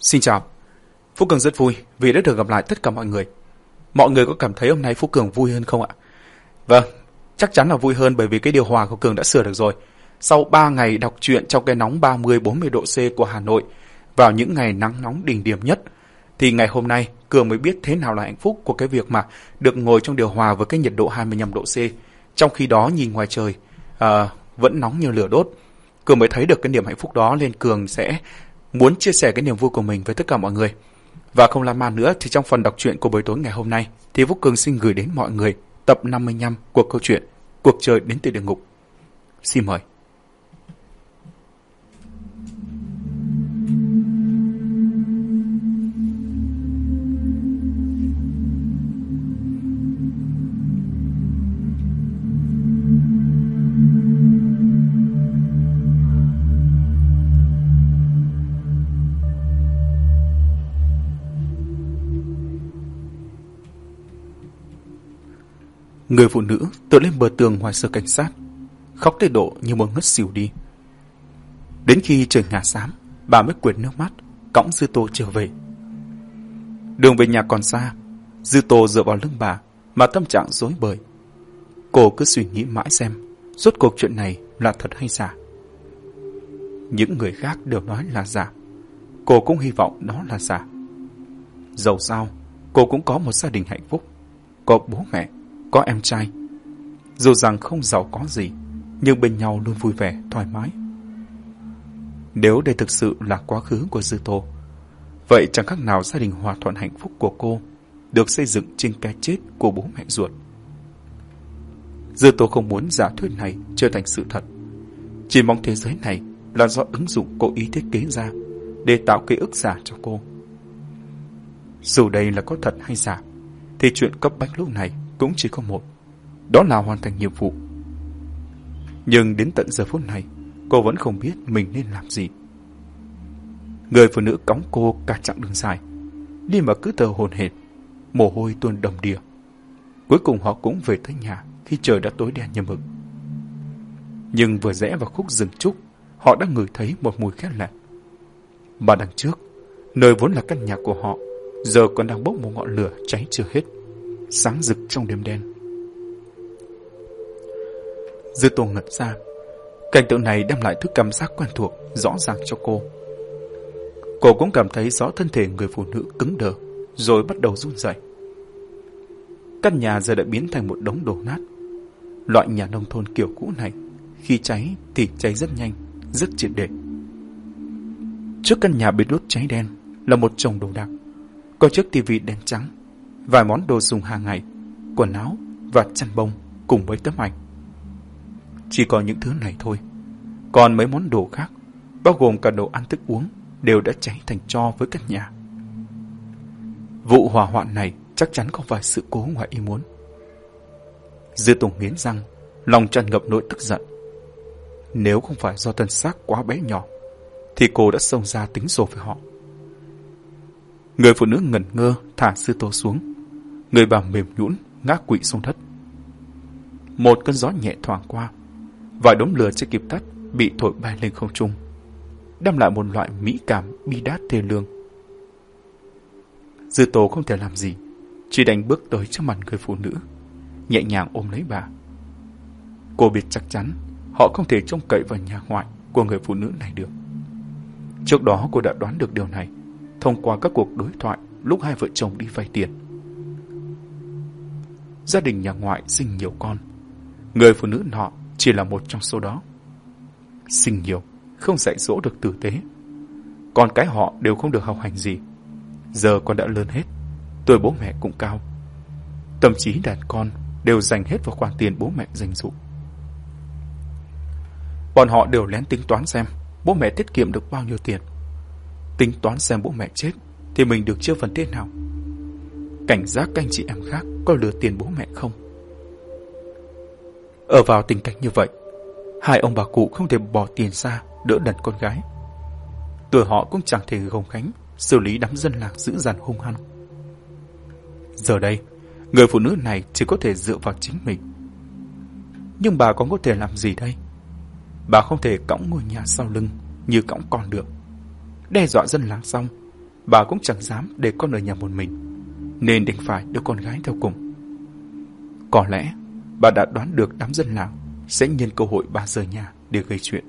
Xin chào. Phú Cường rất vui vì đã được gặp lại tất cả mọi người. Mọi người có cảm thấy hôm nay Phú Cường vui hơn không ạ? Vâng, chắc chắn là vui hơn bởi vì cái điều hòa của Cường đã sửa được rồi. Sau 3 ngày đọc truyện trong cái nóng 30-40 độ C của Hà Nội, vào những ngày nắng nóng đỉnh điểm nhất, thì ngày hôm nay Cường mới biết thế nào là hạnh phúc của cái việc mà được ngồi trong điều hòa với cái nhiệt độ 25 độ C. Trong khi đó nhìn ngoài trời à, vẫn nóng như lửa đốt. Cường mới thấy được cái niềm hạnh phúc đó nên Cường sẽ muốn chia sẻ cái niềm vui của mình với tất cả mọi người. Và không làm man nữa, thì trong phần đọc truyện của buổi tối ngày hôm nay, thì vũ Cường xin gửi đến mọi người tập 55 của câu chuyện Cuộc chơi đến từ địa ngục. Xin mời. Người phụ nữ tựa lên bờ tường ngoài sở cảnh sát, khóc tới độ như muốn ngất xỉu đi. Đến khi trời ngả sáng, bà mới quyệt nước mắt, cõng Dư Tô trở về. Đường về nhà còn xa, Dư Tô dựa vào lưng bà mà tâm trạng rối bời. Cô cứ suy nghĩ mãi xem, rốt cuộc chuyện này là thật hay giả. Những người khác đều nói là giả. Cô cũng hy vọng đó là giả. Dẫu sao, cô cũng có một gia đình hạnh phúc, có bố mẹ, có em trai. Dù rằng không giàu có gì, nhưng bên nhau luôn vui vẻ, thoải mái. Nếu đây thực sự là quá khứ của Dư Tô, vậy chẳng khác nào gia đình hòa thuận hạnh phúc của cô được xây dựng trên cái chết của bố mẹ ruột. Dư Tô không muốn giả thuyết này trở thành sự thật. Chỉ mong thế giới này là do ứng dụng cố ý thiết kế ra để tạo ký ức giả cho cô. Dù đây là có thật hay giả, thì chuyện cấp bách lúc này cũng chỉ có một. Đó là hoàn thành nhiệm vụ. Nhưng đến tận giờ phút này, cô vẫn không biết mình nên làm gì. Người phụ nữ cõng cô cả chặng đường dài, đi mà cứ thờ hồn hển, mồ hôi tuôn đầm đìa. Cuối cùng họ cũng về tới nhà khi trời đã tối đen như mực. Nhưng vừa rẽ vào khúc rừng trúc, họ đã ngửi thấy một mùi khét lẹt. Mà đằng trước, nơi vốn là căn nhà của họ, giờ còn đang bốc một ngọn lửa cháy chưa hết sáng rực trong đêm đen. Dư tô ngẩn ra. Cảnh tượng này đem lại thứ cảm giác quen thuộc, rõ ràng cho cô. Cô cũng cảm thấy rõ thân thể người phụ nữ cứng đờ, rồi bắt đầu run rẩy. Căn nhà giờ đã biến thành một đống đổ nát. Loại nhà nông thôn kiểu cũ này, khi cháy thì cháy rất nhanh, rất triệt để. Trước căn nhà bị đốt cháy đen là một chồng đồ đạc. Có chiếc tivi đen trắng vài món đồ dùng hàng ngày, quần áo và chăn bông cùng với tấm ảnh. Chỉ có những thứ này thôi. Còn mấy món đồ khác, bao gồm cả đồ ăn thức uống, đều đã cháy thành tro với căn nhà. Vụ hỏa hoạn này chắc chắn không phải sự cố ngoài ý muốn. Dư Tùng nghiến răng, lòng tràn ngập nỗi tức giận. Nếu không phải do thân xác quá bé nhỏ, thì cô đã xông ra tính sổ với họ. Người phụ nữ ngẩn ngơ thả sư tô xuống, Người bà mềm nhũn ngã quỵ xuống đất. Một cơn gió nhẹ thoảng qua, vài đống lửa chưa kịp tắt bị thổi bay lên không trung, đem lại một loại mỹ cảm bi đát thê lương. Dư tố không thể làm gì, chỉ đành bước tới trước mặt người phụ nữ, nhẹ nhàng ôm lấy bà. Cô biết chắc chắn họ không thể trông cậy vào nhà ngoại của người phụ nữ này được. Trước đó cô đã đoán được điều này thông qua các cuộc đối thoại lúc hai vợ chồng đi vay tiền gia đình nhà ngoại sinh nhiều con. Người phụ nữ nọ chỉ là một trong số đó. Sinh nhiều, không dạy dỗ được tử tế. Con cái họ đều không được học hành gì. Giờ con đã lớn hết, tuổi bố mẹ cũng cao. tâm trí đàn con đều dành hết vào khoản tiền bố mẹ dành dụ. Bọn họ đều lén tính toán xem bố mẹ tiết kiệm được bao nhiêu tiền. Tính toán xem bố mẹ chết thì mình được chia phần tiền nào cảnh giác các anh chị em khác có lừa tiền bố mẹ không. Ở vào tình cảnh như vậy, hai ông bà cụ không thể bỏ tiền ra đỡ đần con gái. Tuổi họ cũng chẳng thể gồng gánh xử lý đám dân lạc dữ dằn hung hăng. Giờ đây, người phụ nữ này chỉ có thể dựa vào chính mình. Nhưng bà còn có thể làm gì đây? Bà không thể cõng ngôi nhà sau lưng như cõng con được. Đe dọa dân làng xong, bà cũng chẳng dám để con ở nhà một mình, nên đành phải đưa con gái theo cùng. Có lẽ bà đã đoán được đám dân làng sẽ nhân cơ hội bà rời nhà để gây chuyện.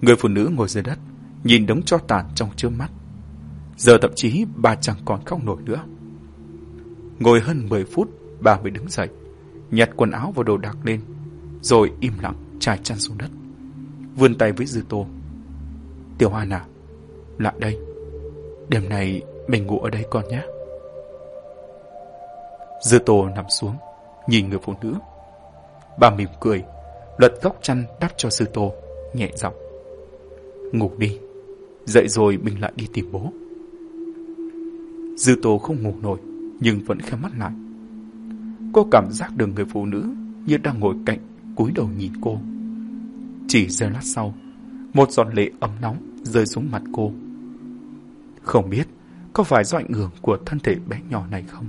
Người phụ nữ ngồi dưới đất, nhìn đống cho tàn trong trước mắt. Giờ thậm chí bà chẳng còn khóc nổi nữa. Ngồi hơn 10 phút, bà mới đứng dậy, nhặt quần áo và đồ đạc lên, rồi im lặng trải chăn xuống đất. Vươn tay với Dư Tô. Tiểu Hoa nào, lại đây. Đêm này mình ngủ ở đây con nhé. Dư Tô nằm xuống, nhìn người phụ nữ. Bà mỉm cười, lật góc chăn đắp cho Dư Tô, nhẹ giọng. Ngủ đi, dậy rồi mình lại đi tìm bố. Dư Tô không ngủ nổi, nhưng vẫn khép mắt lại. Cô cảm giác được người phụ nữ như đang ngồi cạnh, cúi đầu nhìn cô. Chỉ giây lát sau, một giọt lệ ấm nóng rơi xuống mặt cô. Không biết có phải do ảnh hưởng của thân thể bé nhỏ này không,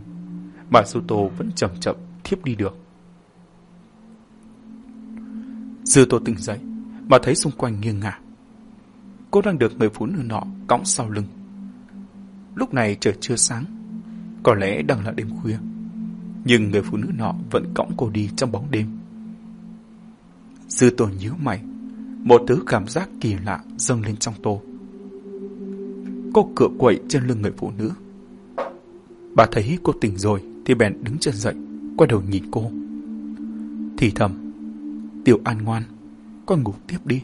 mà Suto vẫn chậm chậm thiếp đi được. Dư Tô tỉnh dậy, mà thấy xung quanh nghiêng ngả. Cô đang được người phụ nữ nọ cõng sau lưng. Lúc này trời chưa sáng, có lẽ đang là đêm khuya, nhưng người phụ nữ nọ vẫn cõng cô đi trong bóng đêm. Dư Tô nhíu mày, một thứ cảm giác kỳ lạ dâng lên trong tô. Cô cựa quậy trên lưng người phụ nữ. Bà thấy cô tỉnh rồi thì bèn đứng chân dậy, quay đầu nhìn cô. Thì thầm, Tiểu An ngoan, con ngủ tiếp đi.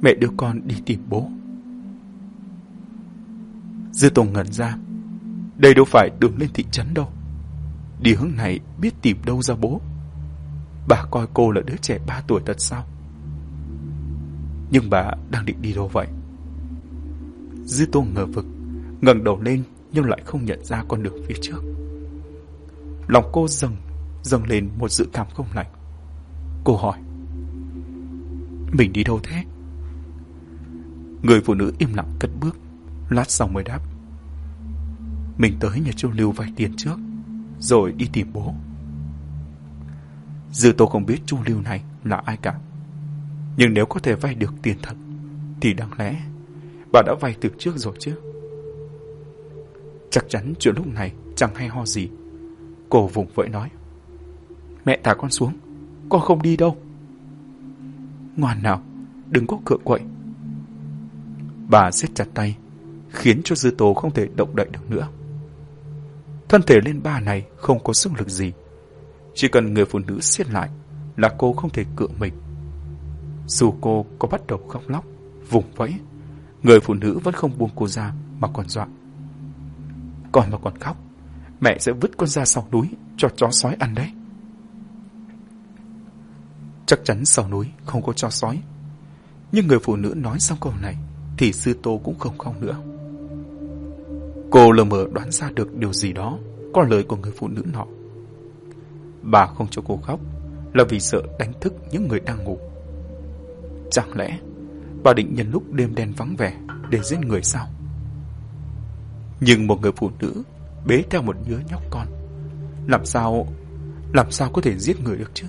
Mẹ đưa con đi tìm bố. Dư Tùng ngẩn ra. Đây đâu phải đường lên thị trấn đâu. Đi hướng này biết tìm đâu ra bố. Bà coi cô là đứa trẻ ba tuổi thật sao? Nhưng bà đang định đi đâu vậy? Dư Tô ngờ vực, ngẩng đầu lên nhưng lại không nhận ra con đường phía trước. Lòng cô dâng, dâng lên một dự cảm không lành. Cô hỏi, mình đi đâu thế? Người phụ nữ im lặng cất bước, lát sau mới đáp. Mình tới nhà chu Lưu vay tiền trước, rồi đi tìm bố. Dư Tô không biết chu Lưu này là ai cả. Nhưng nếu có thể vay được tiền thật, thì đáng lẽ và đã vay từ trước rồi chứ. Chắc chắn chuyện lúc này chẳng hay ho gì. Cô vùng vẫy nói. Mẹ thả con xuống, con không đi đâu. Ngoan nào, đừng có cựa quậy. Bà siết chặt tay, khiến cho dư tố không thể động đậy được nữa. Thân thể lên ba này không có sức lực gì. Chỉ cần người phụ nữ siết lại là cô không thể cựa mình. Dù cô có bắt đầu khóc lóc, vùng vẫy, người phụ nữ vẫn không buông cô ra mà còn dọa. Còn mà còn khóc, mẹ sẽ vứt con ra sau núi cho chó sói ăn đấy. Chắc chắn sau núi không có chó sói. Nhưng người phụ nữ nói xong câu này thì sư tô cũng không khóc nữa. Cô lờ mờ đoán ra được điều gì đó có lời của người phụ nữ nọ. Bà không cho cô khóc là vì sợ đánh thức những người đang ngủ. Chẳng lẽ bà định nhân lúc đêm đen vắng vẻ để giết người sao? Nhưng một người phụ nữ bế theo một đứa nhóc con làm sao làm sao có thể giết người được chứ?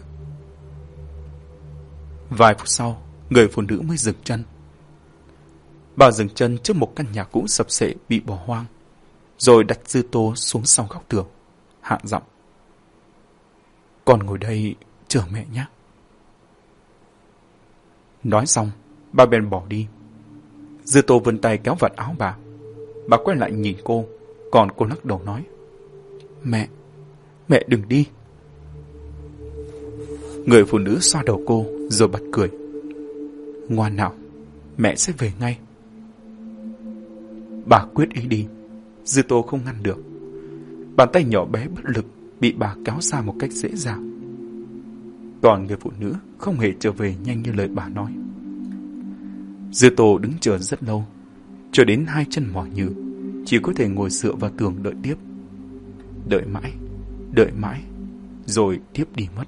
Vài phút sau, người phụ nữ mới dừng chân. Bà dừng chân trước một căn nhà cũ sập sệ bị bỏ hoang, rồi đặt dư tô xuống sau góc tường, hạ giọng. Con ngồi đây chờ mẹ nhé. Nói xong, bà bèn bỏ đi. Dư tô vươn tay kéo vạt áo bà. Bà quay lại nhìn cô, còn cô lắc đầu nói. Mẹ, mẹ đừng đi. Người phụ nữ xoa đầu cô rồi bật cười. Ngoan nào, mẹ sẽ về ngay. Bà quyết ý đi, Dư Tô không ngăn được. Bàn tay nhỏ bé bất lực bị bà kéo xa một cách dễ dàng. Còn người phụ nữ không hề trở về nhanh như lời bà nói. Dư Tô đứng chờ rất lâu, cho đến hai chân mỏi nhừ, chỉ có thể ngồi dựa vào tường đợi tiếp. Đợi mãi, đợi mãi, rồi tiếp đi mất.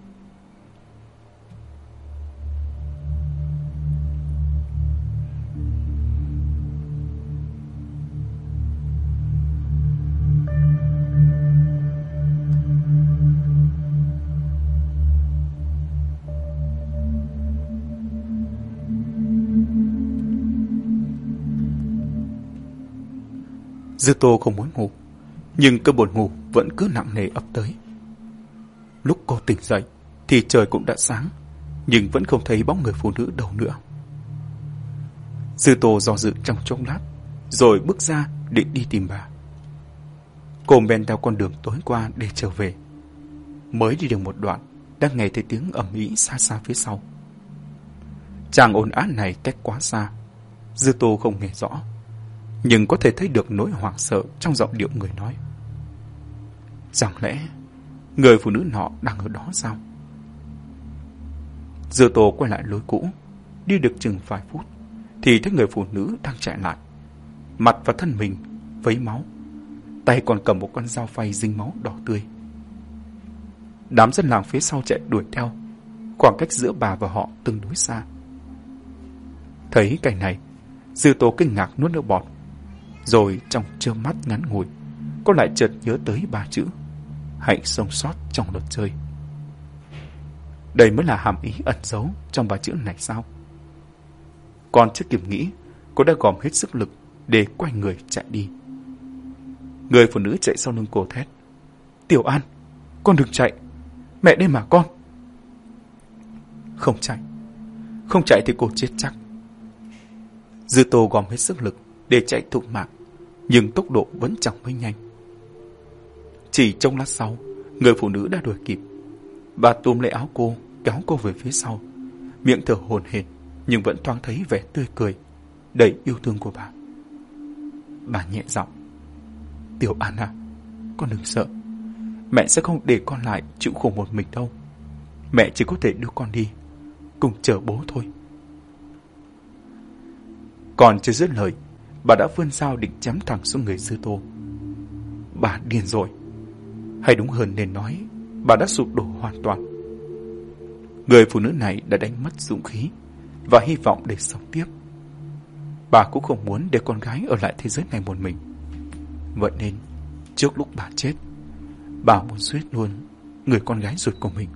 Dư Tô không muốn ngủ, nhưng cơn buồn ngủ vẫn cứ nặng nề ập tới. Lúc cô tỉnh dậy thì trời cũng đã sáng, nhưng vẫn không thấy bóng người phụ nữ đâu nữa. Dư Tô do dự trong chốc lát, rồi bước ra định đi tìm bà. Cô men theo con đường tối qua để trở về. Mới đi được một đoạn, đang nghe thấy tiếng ầm ĩ xa xa phía sau. Chàng ồn át này cách quá xa, Dư Tô không nghe rõ, nhưng có thể thấy được nỗi hoảng sợ trong giọng điệu người nói. Chẳng lẽ người phụ nữ nọ đang ở đó sao? Dư Tô quay lại lối cũ, đi được chừng vài phút, thì thấy người phụ nữ đang chạy lại. Mặt và thân mình vấy máu, tay còn cầm một con dao phay dính máu đỏ tươi. Đám dân làng phía sau chạy đuổi theo, khoảng cách giữa bà và họ tương đối xa. Thấy cảnh này, Dư Tô kinh ngạc nuốt nước bọt, rồi trong trơ mắt ngắn ngủi, cô lại chợt nhớ tới ba chữ, hãy sống sót trong luật chơi. Đây mới là hàm ý ẩn giấu trong ba chữ này sao? Còn chưa kịp nghĩ, cô đã gom hết sức lực để quay người chạy đi. Người phụ nữ chạy sau lưng cô thét. Tiểu An, con đừng chạy. Mẹ đây mà con. Không chạy. Không chạy thì cô chết chắc. Dư Tô gom hết sức lực để chạy thục mạng, nhưng tốc độ vẫn chẳng mấy nhanh. Chỉ trong lát sau, người phụ nữ đã đuổi kịp. Bà túm lấy áo cô, kéo cô về phía sau, miệng thở hồn hển nhưng vẫn thoáng thấy vẻ tươi cười, đầy yêu thương của bà. Bà nhẹ giọng, Tiểu Anna, con đừng sợ. Mẹ sẽ không để con lại chịu khổ một mình đâu. Mẹ chỉ có thể đưa con đi, cùng chờ bố thôi. Còn chưa dứt lời, bà đã vươn dao định chém thẳng xuống người Dư Tô. Bà điên rồi. Hay đúng hơn nên nói, bà đã sụp đổ hoàn toàn. Người phụ nữ này đã đánh mất dũng khí và hy vọng để sống tiếp. Bà cũng không muốn để con gái ở lại thế giới này một mình. Vậy nên, trước lúc bà chết, bà muốn giết luôn người con gái ruột của mình.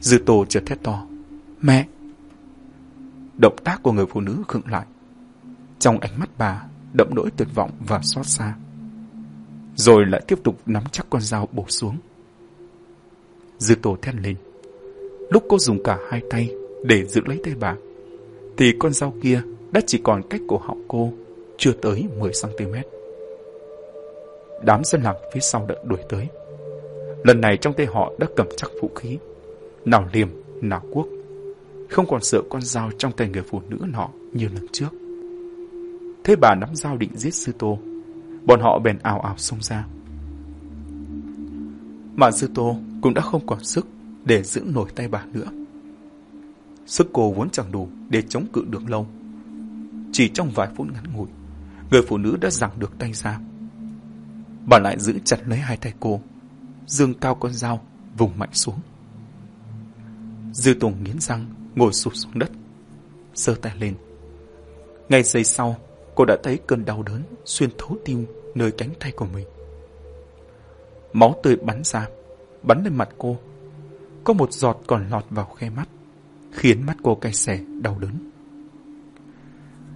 Dư Tô chợt thét to. Mẹ! Động tác của người phụ nữ khựng lại. Trong ánh mắt bà đậm nỗi tuyệt vọng và xót xa. Rồi lại tiếp tục nắm chắc con dao bổ xuống. Dư Tô thét lên. Lúc cô dùng cả hai tay để giữ lấy tay bà, thì con dao kia đã chỉ còn cách cổ họng cô chưa tới 10cm. Đám dân làng phía sau đã đuổi tới. Lần này trong tay họ đã cầm chắc vũ khí. Nào liềm, nào cuốc. Không còn sợ con dao trong tay người phụ nữ nọ như lần trước. Thế bà nắm dao định giết sư tô. Bọn họ bèn ào ào xông ra. Mà sư tô cũng đã không còn sức để giữ nổi tay bà nữa. Sức cô vốn chẳng đủ để chống cự được lâu. Chỉ trong vài phút ngắn ngủi, người phụ nữ đã giằng được tay ra. Bà lại giữ chặt lấy hai tay cô, dương cao con dao, vùng mạnh xuống. Dư Tùng nghiến răng, ngồi sụp xuống đất, sơ tay lên. Ngay giây sau, cô đã thấy cơn đau đớn xuyên thấu tim nơi cánh tay của mình. Máu tươi bắn ra, bắn lên mặt cô. Có một giọt còn lọt vào khe mắt, khiến mắt cô cay xè, đau đớn.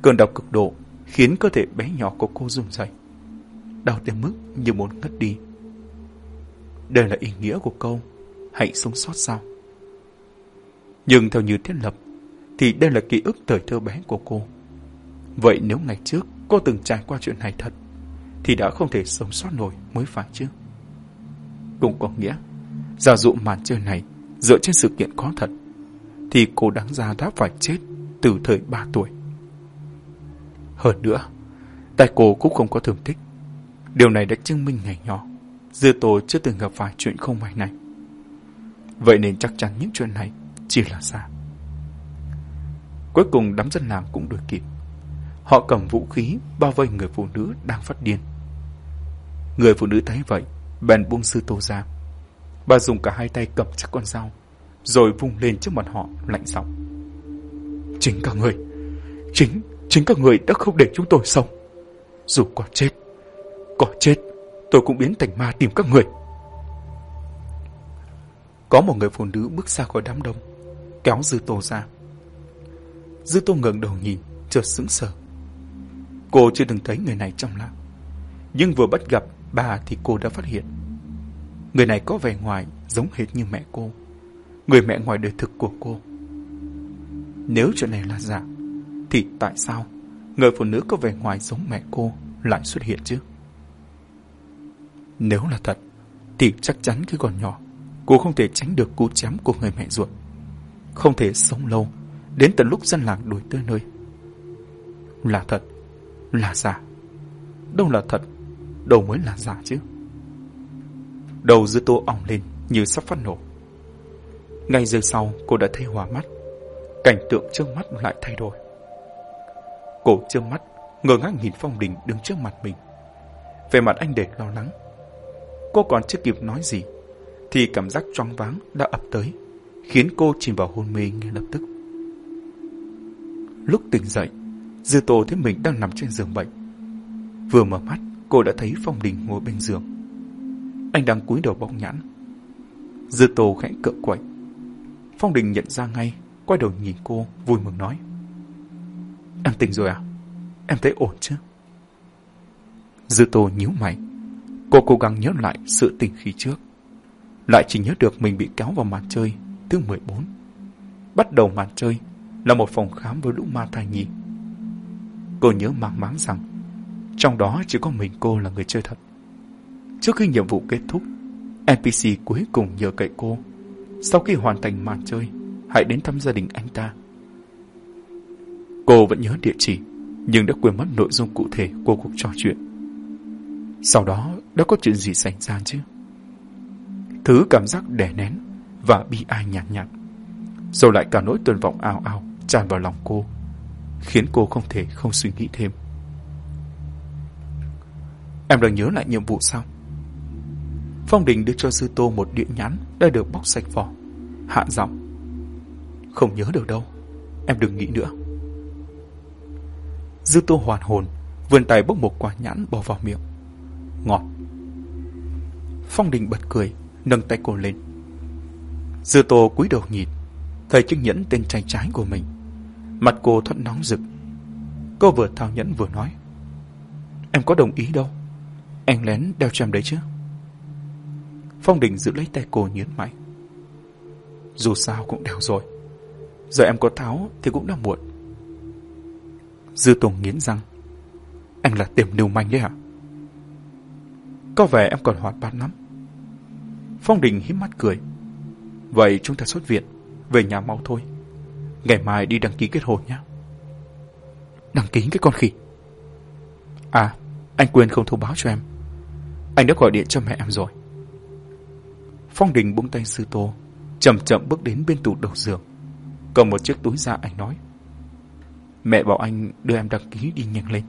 Cơn đau cực độ khiến cơ thể bé nhỏ của cô rung dậy. đau tới mức như muốn ngất đi. Đây là ý nghĩa của câu hãy sống sót sao. Nhưng theo như thiết lập, thì đây là ký ức thời thơ bé của cô. Vậy nếu ngày trước cô từng trải qua chuyện này thật, thì đã không thể sống sót nổi mới phải chứ. Cũng có nghĩa, giả dụ màn chơi này dựa trên sự kiện có thật, thì cô đáng ra đã phải chết từ thời 3 tuổi. Hơn nữa, tay cô cũng không có thương tích. Điều này đã chứng minh ngày nhỏ, Dư tổ chưa từng gặp phải chuyện không may này. Vậy nên chắc chắn những chuyện này chỉ là giả. Cuối cùng đám dân làng cũng đuổi kịp. Họ cầm vũ khí bao vây người phụ nữ đang phát điên. Người phụ nữ thấy vậy, bèn buông sư tô ra. Bà dùng cả hai tay cầm chắc con dao, rồi vung lên trước mặt họ lạnh giọng. Chính các người, chính Chính các người đã không để chúng tôi sống. Dù có chết, có chết, tôi cũng biến thành ma tìm các người. Có một người phụ nữ bước ra khỏi đám đông, kéo Dư Tô ra. Dư Tô ngẩng đầu nhìn, chợt sững sờ. Cô chưa từng thấy người này trong làng. Nhưng vừa bắt gặp bà thì cô đã phát hiện. Người này có vẻ ngoài giống hệt như mẹ cô. Người mẹ ngoài đời thực của cô. Nếu chuyện này là giả, thì tại sao người phụ nữ có vẻ ngoài giống mẹ cô lại xuất hiện chứ? Nếu là thật, thì chắc chắn khi còn nhỏ, cô không thể tránh được cú chém của người mẹ ruột. Không thể sống lâu, đến tận lúc dân làng đuổi tới nơi. Là thật, là giả. Đâu là thật, đâu mới là giả chứ. Đầu dư tô ỏng lên như sắp phát nổ. Ngay giây sau cô đã thấy hòa mắt. Cảnh tượng trước mắt lại thay đổi. Cổ trước mắt, ngơ ngác nhìn Phong Đình đứng trước mặt mình. Về mặt anh để lo lắng. Cô còn chưa kịp nói gì, thì cảm giác choáng váng đã ập tới, khiến cô chìm vào hôn mê ngay lập tức. Lúc tỉnh dậy, Dư Tô thấy mình đang nằm trên giường bệnh. Vừa mở mắt, cô đã thấy Phong Đình ngồi bên giường. Anh đang cúi đầu bóng nhãn. Dư Tô khẽ cựa quậy. Phong Đình nhận ra ngay, quay đầu nhìn cô, vui mừng nói. Em tỉnh rồi à? Em thấy ổn chứ? Dư Tô nhíu mày. Cô cố gắng nhớ lại sự tình khi trước. Lại chỉ nhớ được mình bị kéo vào màn chơi thứ 14. Bắt đầu màn chơi là một phòng khám với lũ ma thai nhi. Cô nhớ mang máng rằng trong đó chỉ có mình cô là người chơi thật. Trước khi nhiệm vụ kết thúc, NPC cuối cùng nhờ cậy cô. Sau khi hoàn thành màn chơi, hãy đến thăm gia đình anh ta. Cô vẫn nhớ địa chỉ, nhưng đã quên mất nội dung cụ thể của cuộc trò chuyện. Sau đó, đã có chuyện gì xảy ra chứ? Thứ cảm giác đè nén và bi ai nhạt nhạt. Rồi lại cả nỗi tuyệt vọng ao ao tràn vào lòng cô, khiến cô không thể không suy nghĩ thêm. Em đang nhớ lại nhiệm vụ sao? Phong Đình đưa cho Sư Tô một điện nhắn đã được bóc sạch vỏ. Hạ giọng. Không nhớ được đâu. Em đừng nghĩ nữa. Dư Tô hoàn hồn, vươn tay bốc một quả nhãn bỏ vào miệng. Ngọt. Phong Đình bật cười, nâng tay cô lên. Dư Tô cúi đầu nhìn, thấy chiếc nhẫn tên trai trái của mình. Mặt cô thoát nóng rực. Cô vừa thao nhẫn vừa nói. Em có đồng ý đâu. Anh lén đeo cho em đấy chứ. Phong Đình giữ lấy tay cô nhấn mạnh Dù sao cũng đeo rồi. Giờ em có tháo thì cũng đã muộn. Dư Tùng nghiến răng. Anh là tiềm nưu manh đấy hả? Có vẻ em còn hoạt bát lắm. Phong Đình hiếm mắt cười. Vậy chúng ta xuất viện, về nhà mau thôi. Ngày mai đi đăng ký kết hôn nhé. Đăng ký cái con khỉ. À, anh quên không thông báo cho em. Anh đã gọi điện cho mẹ em rồi. Phong Đình buông tay sư tô, chậm chậm bước đến bên tủ đầu giường. Cầm một chiếc túi ra anh nói. Mẹ bảo anh đưa em đăng ký đi nhanh lên.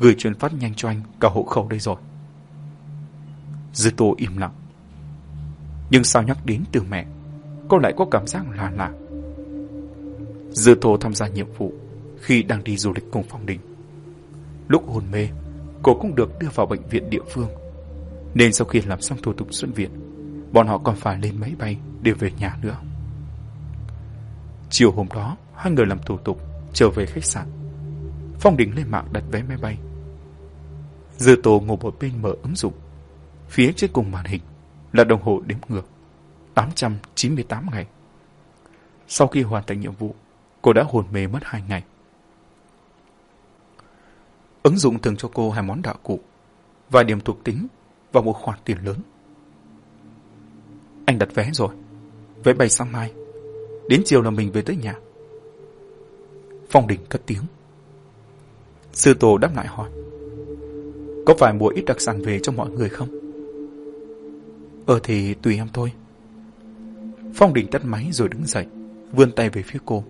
Gửi truyền phát nhanh cho anh cả hộ khẩu đây rồi. Dư tô im lặng. Nhưng sao nhắc đến từ mẹ, cô lại có cảm giác là lạ. Dư tô tham gia nhiệm vụ khi đang đi du lịch cùng Phong Đình. Lúc hôn mê, cô cũng được đưa vào bệnh viện địa phương. Nên sau khi làm xong thủ tục xuất viện, bọn họ còn phải lên máy bay để về nhà nữa. Chiều hôm đó, hai người làm thủ tục trở về khách sạn. Phong Đình lên mạng đặt vé máy bay. Dư Tô ngồi một bên mở ứng dụng. Phía trên cùng màn hình là đồng hồ đếm ngược. 898 ngày. Sau khi hoàn thành nhiệm vụ, cô đã hồn mê mất hai ngày. Ứng dụng thường cho cô hai món đạo cụ, vài điểm thuộc tính và một khoản tiền lớn. Anh đặt vé rồi. Vé bay sang mai. Đến chiều là mình về tới nhà. Phong Đình cất tiếng. Sư Tổ đáp lại hỏi. Có phải mua ít đặc sản về cho mọi người không? Ờ thì tùy em thôi. Phong Đình tắt máy rồi đứng dậy, vươn tay về phía cô.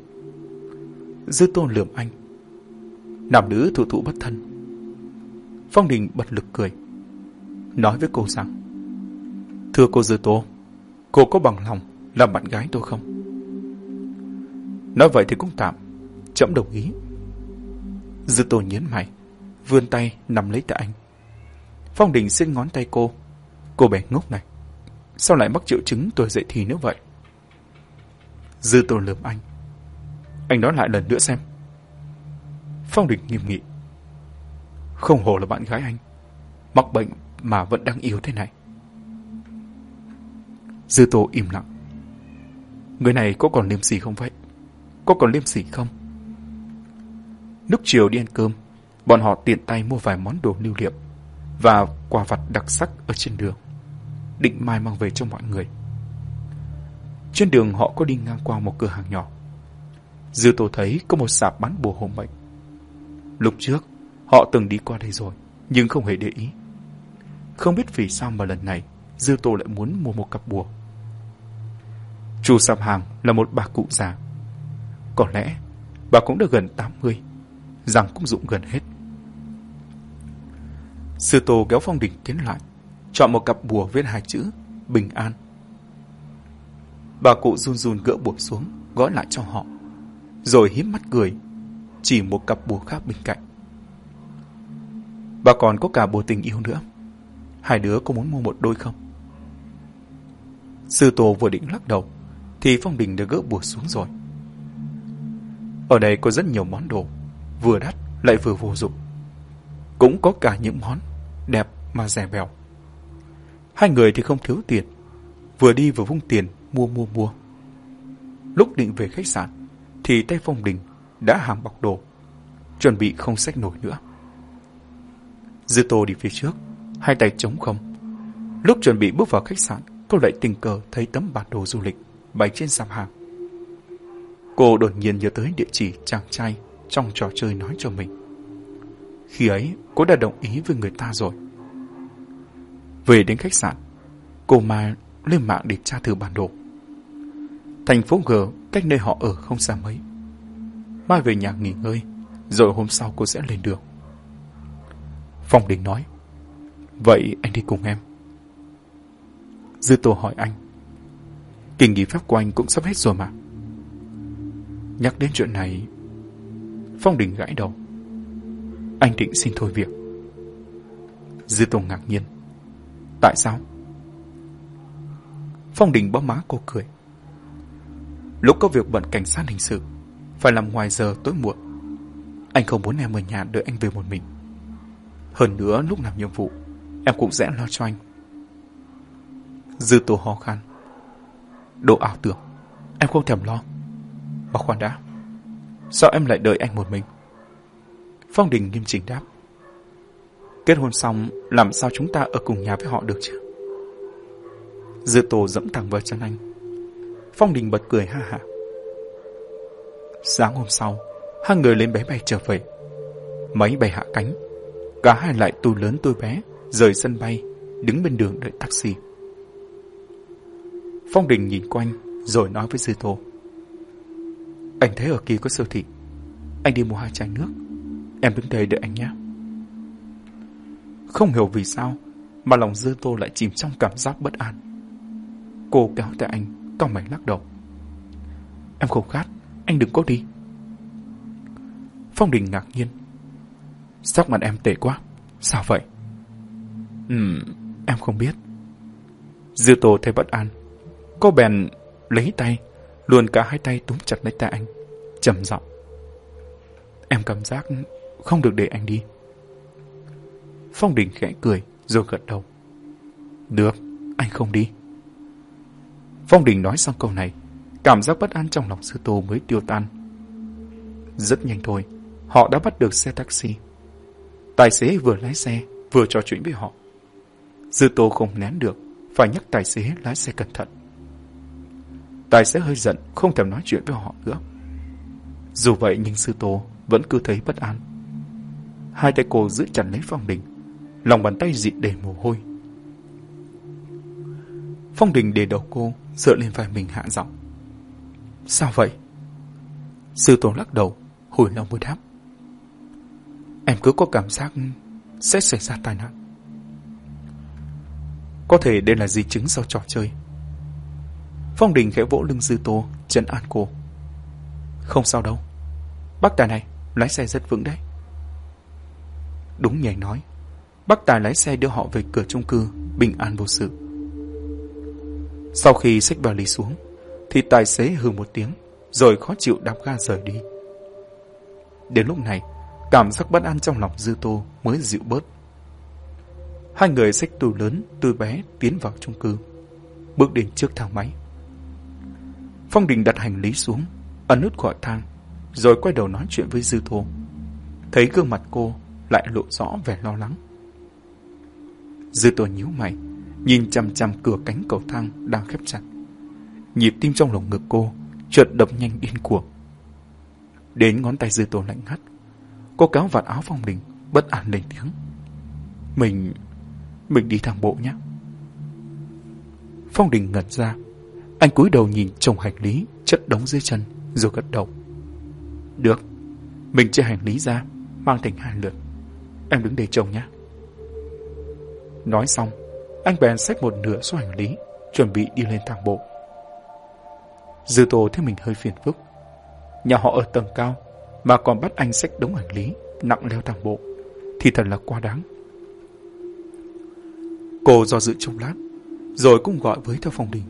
Dư tôn lườm anh. Nam nữ thủ thụ bất thân. Phong Đình bật lực cười. Nói với cô rằng Thưa cô Dư Tô, cô có bằng lòng làm bạn gái tôi không? Nói vậy thì cũng tạm. Chậm đồng ý. Dư Tô nhấn mày, vươn tay nắm lấy tay anh. Phong Đình xin ngón tay cô. Cô bé ngốc này. Sao lại mắc triệu chứng tuổi dậy thì nữa vậy? Dư Tô lườm anh. Anh nói lại lần nữa xem. Phong Đình nghiêm nghị. Không hổ là bạn gái anh. Mắc bệnh mà vẫn đang yếu thế này. Dư Tô im lặng. Người này có còn liêm sỉ không vậy? Có còn liêm sỉ không? Lúc chiều đi ăn cơm, bọn họ tiện tay mua vài món đồ lưu niệm và quà vặt đặc sắc ở trên đường. Định mai mang về cho mọi người. Trên đường họ có đi ngang qua một cửa hàng nhỏ. Dư Tô thấy có một sạp bán bùa hộ mệnh. Lúc trước, họ từng đi qua đây rồi, nhưng không hề để ý. Không biết vì sao mà lần này, Dư Tô lại muốn mua một cặp bùa. Chủ sạp hàng là một bà cụ già. Có lẽ, bà cũng đã gần 80, răng cũng rụng gần hết. Sư Tô kéo Phong đỉnh tiến lại, chọn một cặp bùa viết hai chữ, bình an. Bà cụ run run gỡ bùa xuống, gõ lại cho họ, rồi hiếm mắt cười, chỉ một cặp bùa khác bên cạnh. và còn có cả bùa tình yêu nữa. Hai đứa có muốn mua một đôi không? Sư Tô vừa định lắc đầu, thì Phong Đình đã gỡ bùa xuống rồi. Ở đây có rất nhiều món đồ, vừa đắt lại vừa vô dụng. Cũng có cả những món đẹp mà rẻ bèo. Hai người thì không thiếu tiền, vừa đi vừa vung tiền mua mua mua. Lúc định về khách sạn, thì tay Phong Đình đã hàng bọc đồ, chuẩn bị không sách nổi nữa. Dư Tô đi phía trước, hai tay trống không. Lúc chuẩn bị bước vào khách sạn, cô lại tình cờ thấy tấm bản đồ du lịch bày trên sạp hàng. Cô đột nhiên nhớ tới địa chỉ chàng trai trong trò chơi nói cho mình. Khi ấy, cô đã đồng ý với người ta rồi. Về đến khách sạn, cô Mai lên mạng để tra thử bản đồ. Thành phố G cách nơi họ ở không xa mấy. Mai về nhà nghỉ ngơi, rồi hôm sau cô sẽ lên đường. Phong Đình nói, Vậy anh đi cùng em. Dư Tô hỏi anh, Kỳ nghỉ phép của anh cũng sắp hết rồi mà. Nhắc đến chuyện này, Phong Đình gãi đầu. Anh định xin thôi việc. Dư Tô ngạc nhiên. Tại sao? Phong Đình bóp má cô cười. Lúc có việc bận cảnh sát hình sự, phải làm ngoài giờ tối muộn. Anh không muốn em ở nhà đợi anh về một mình. Hơn nữa lúc làm nhiệm vụ, em cũng sẽ lo cho anh. Dư Tô ho khăn Độ ảo tưởng, em không thèm lo. Mà khoan đã, sao em lại đợi anh một mình? Phong Đình nghiêm chỉnh đáp. Kết hôn xong, làm sao chúng ta ở cùng nhà với họ được chứ? Dư Tô dẫm thẳng vào chân anh. Phong Đình bật cười ha hả. Sáng hôm sau, hai người lên máy bay trở về. Máy bay hạ cánh. Cả hai lại tù lớn tôi bé, rời sân bay, đứng bên đường đợi taxi. Phong Đình nhìn quanh, rồi nói với Dư Tô. Anh thấy ở kia có siêu thị. Anh đi mua hai chai nước. Em đứng đây đợi anh nhé. Không hiểu vì sao, mà lòng Dư Tô lại chìm trong cảm giác bất an. Cô kéo tay anh, Cao mày lắc đầu. Em không khát, anh đừng có đi. Phong Đình ngạc nhiên. Sắc mặt em tệ quá, sao vậy? Ừm, em không biết. Dư Tô thấy bất an. Cô bèn lấy tay, luôn cả hai tay túm chặt lấy tay anh, trầm giọng. Em cảm giác không được để anh đi. Phong Đình khẽ cười, rồi gật đầu. Được, anh không đi. Phong Đình nói xong câu này, cảm giác bất an trong lòng sư tô mới tiêu tan. Rất nhanh thôi, họ đã bắt được xe taxi. Tài xế vừa lái xe, vừa trò chuyện với họ. Dư tô không nén được, phải nhắc tài xế lái xe cẩn thận. Tài xế hơi giận, không thèm nói chuyện với họ nữa. Dù vậy nhưng sư tô vẫn cứ thấy bất an. Hai tay cô giữ chặt lấy Phong Đình, lòng bàn tay dị đầy mồ hôi. Phong Đình để đầu cô, dựa lên vai mình hạ giọng. Sao vậy? Sư tổ lắc đầu, hồi lâu mới đáp. Em cứ có cảm giác sẽ xảy ra tai nạn. Có thể đây là di chứng sau trò chơi. Phong Đình khẽ vỗ lưng Dư Tô, trấn an cô. Không sao đâu. Bác Tài này, lái xe rất vững đấy. Đúng như anh nói. Bác Tài lái xe đưa họ về cửa chung cư, bình an vô sự. Sau khi xách vali xuống, thì tài xế hừ một tiếng, rồi khó chịu đạp ga rời đi. Đến lúc này, cảm giác bất an trong lòng Dư Tô mới dịu bớt. Hai người xách túi lớn, túi bé tiến vào chung cư, bước đến trước thang máy. Phong Đình đặt hành lý xuống, ấn nút gọi thang, rồi quay đầu nói chuyện với Dư Tô. Thấy gương mặt cô lại lộ rõ vẻ lo lắng. Dư Tô nhíu mày, nhìn chằm chằm cửa cánh cầu thang đang khép chặt. Nhịp tim trong lồng ngực cô chợt đập nhanh điên cuồng. Đến ngón tay Dư Tô lạnh ngắt, cô kéo vạt áo Phong Đình, bất an lên tiếng. Mình... mình đi thang bộ nhé. Phong Đình ngẩn ra, anh cúi đầu nhìn chồng hành lý chất đống dưới chân rồi gật đầu. Được, mình chia hành lý ra, mang thành hai lượt. Em đứng đây chồng nhé. Nói xong, anh bèn xách một nửa số hành lý, chuẩn bị đi lên thang bộ. Dư Tô thấy mình hơi phiền phức. Nhà họ ở tầng cao, mà còn bắt anh xách đống hành lý, nặng leo thang bộ, thì thật là quá đáng. Cô do dự trong lát, rồi cũng gọi với theo phòng đình.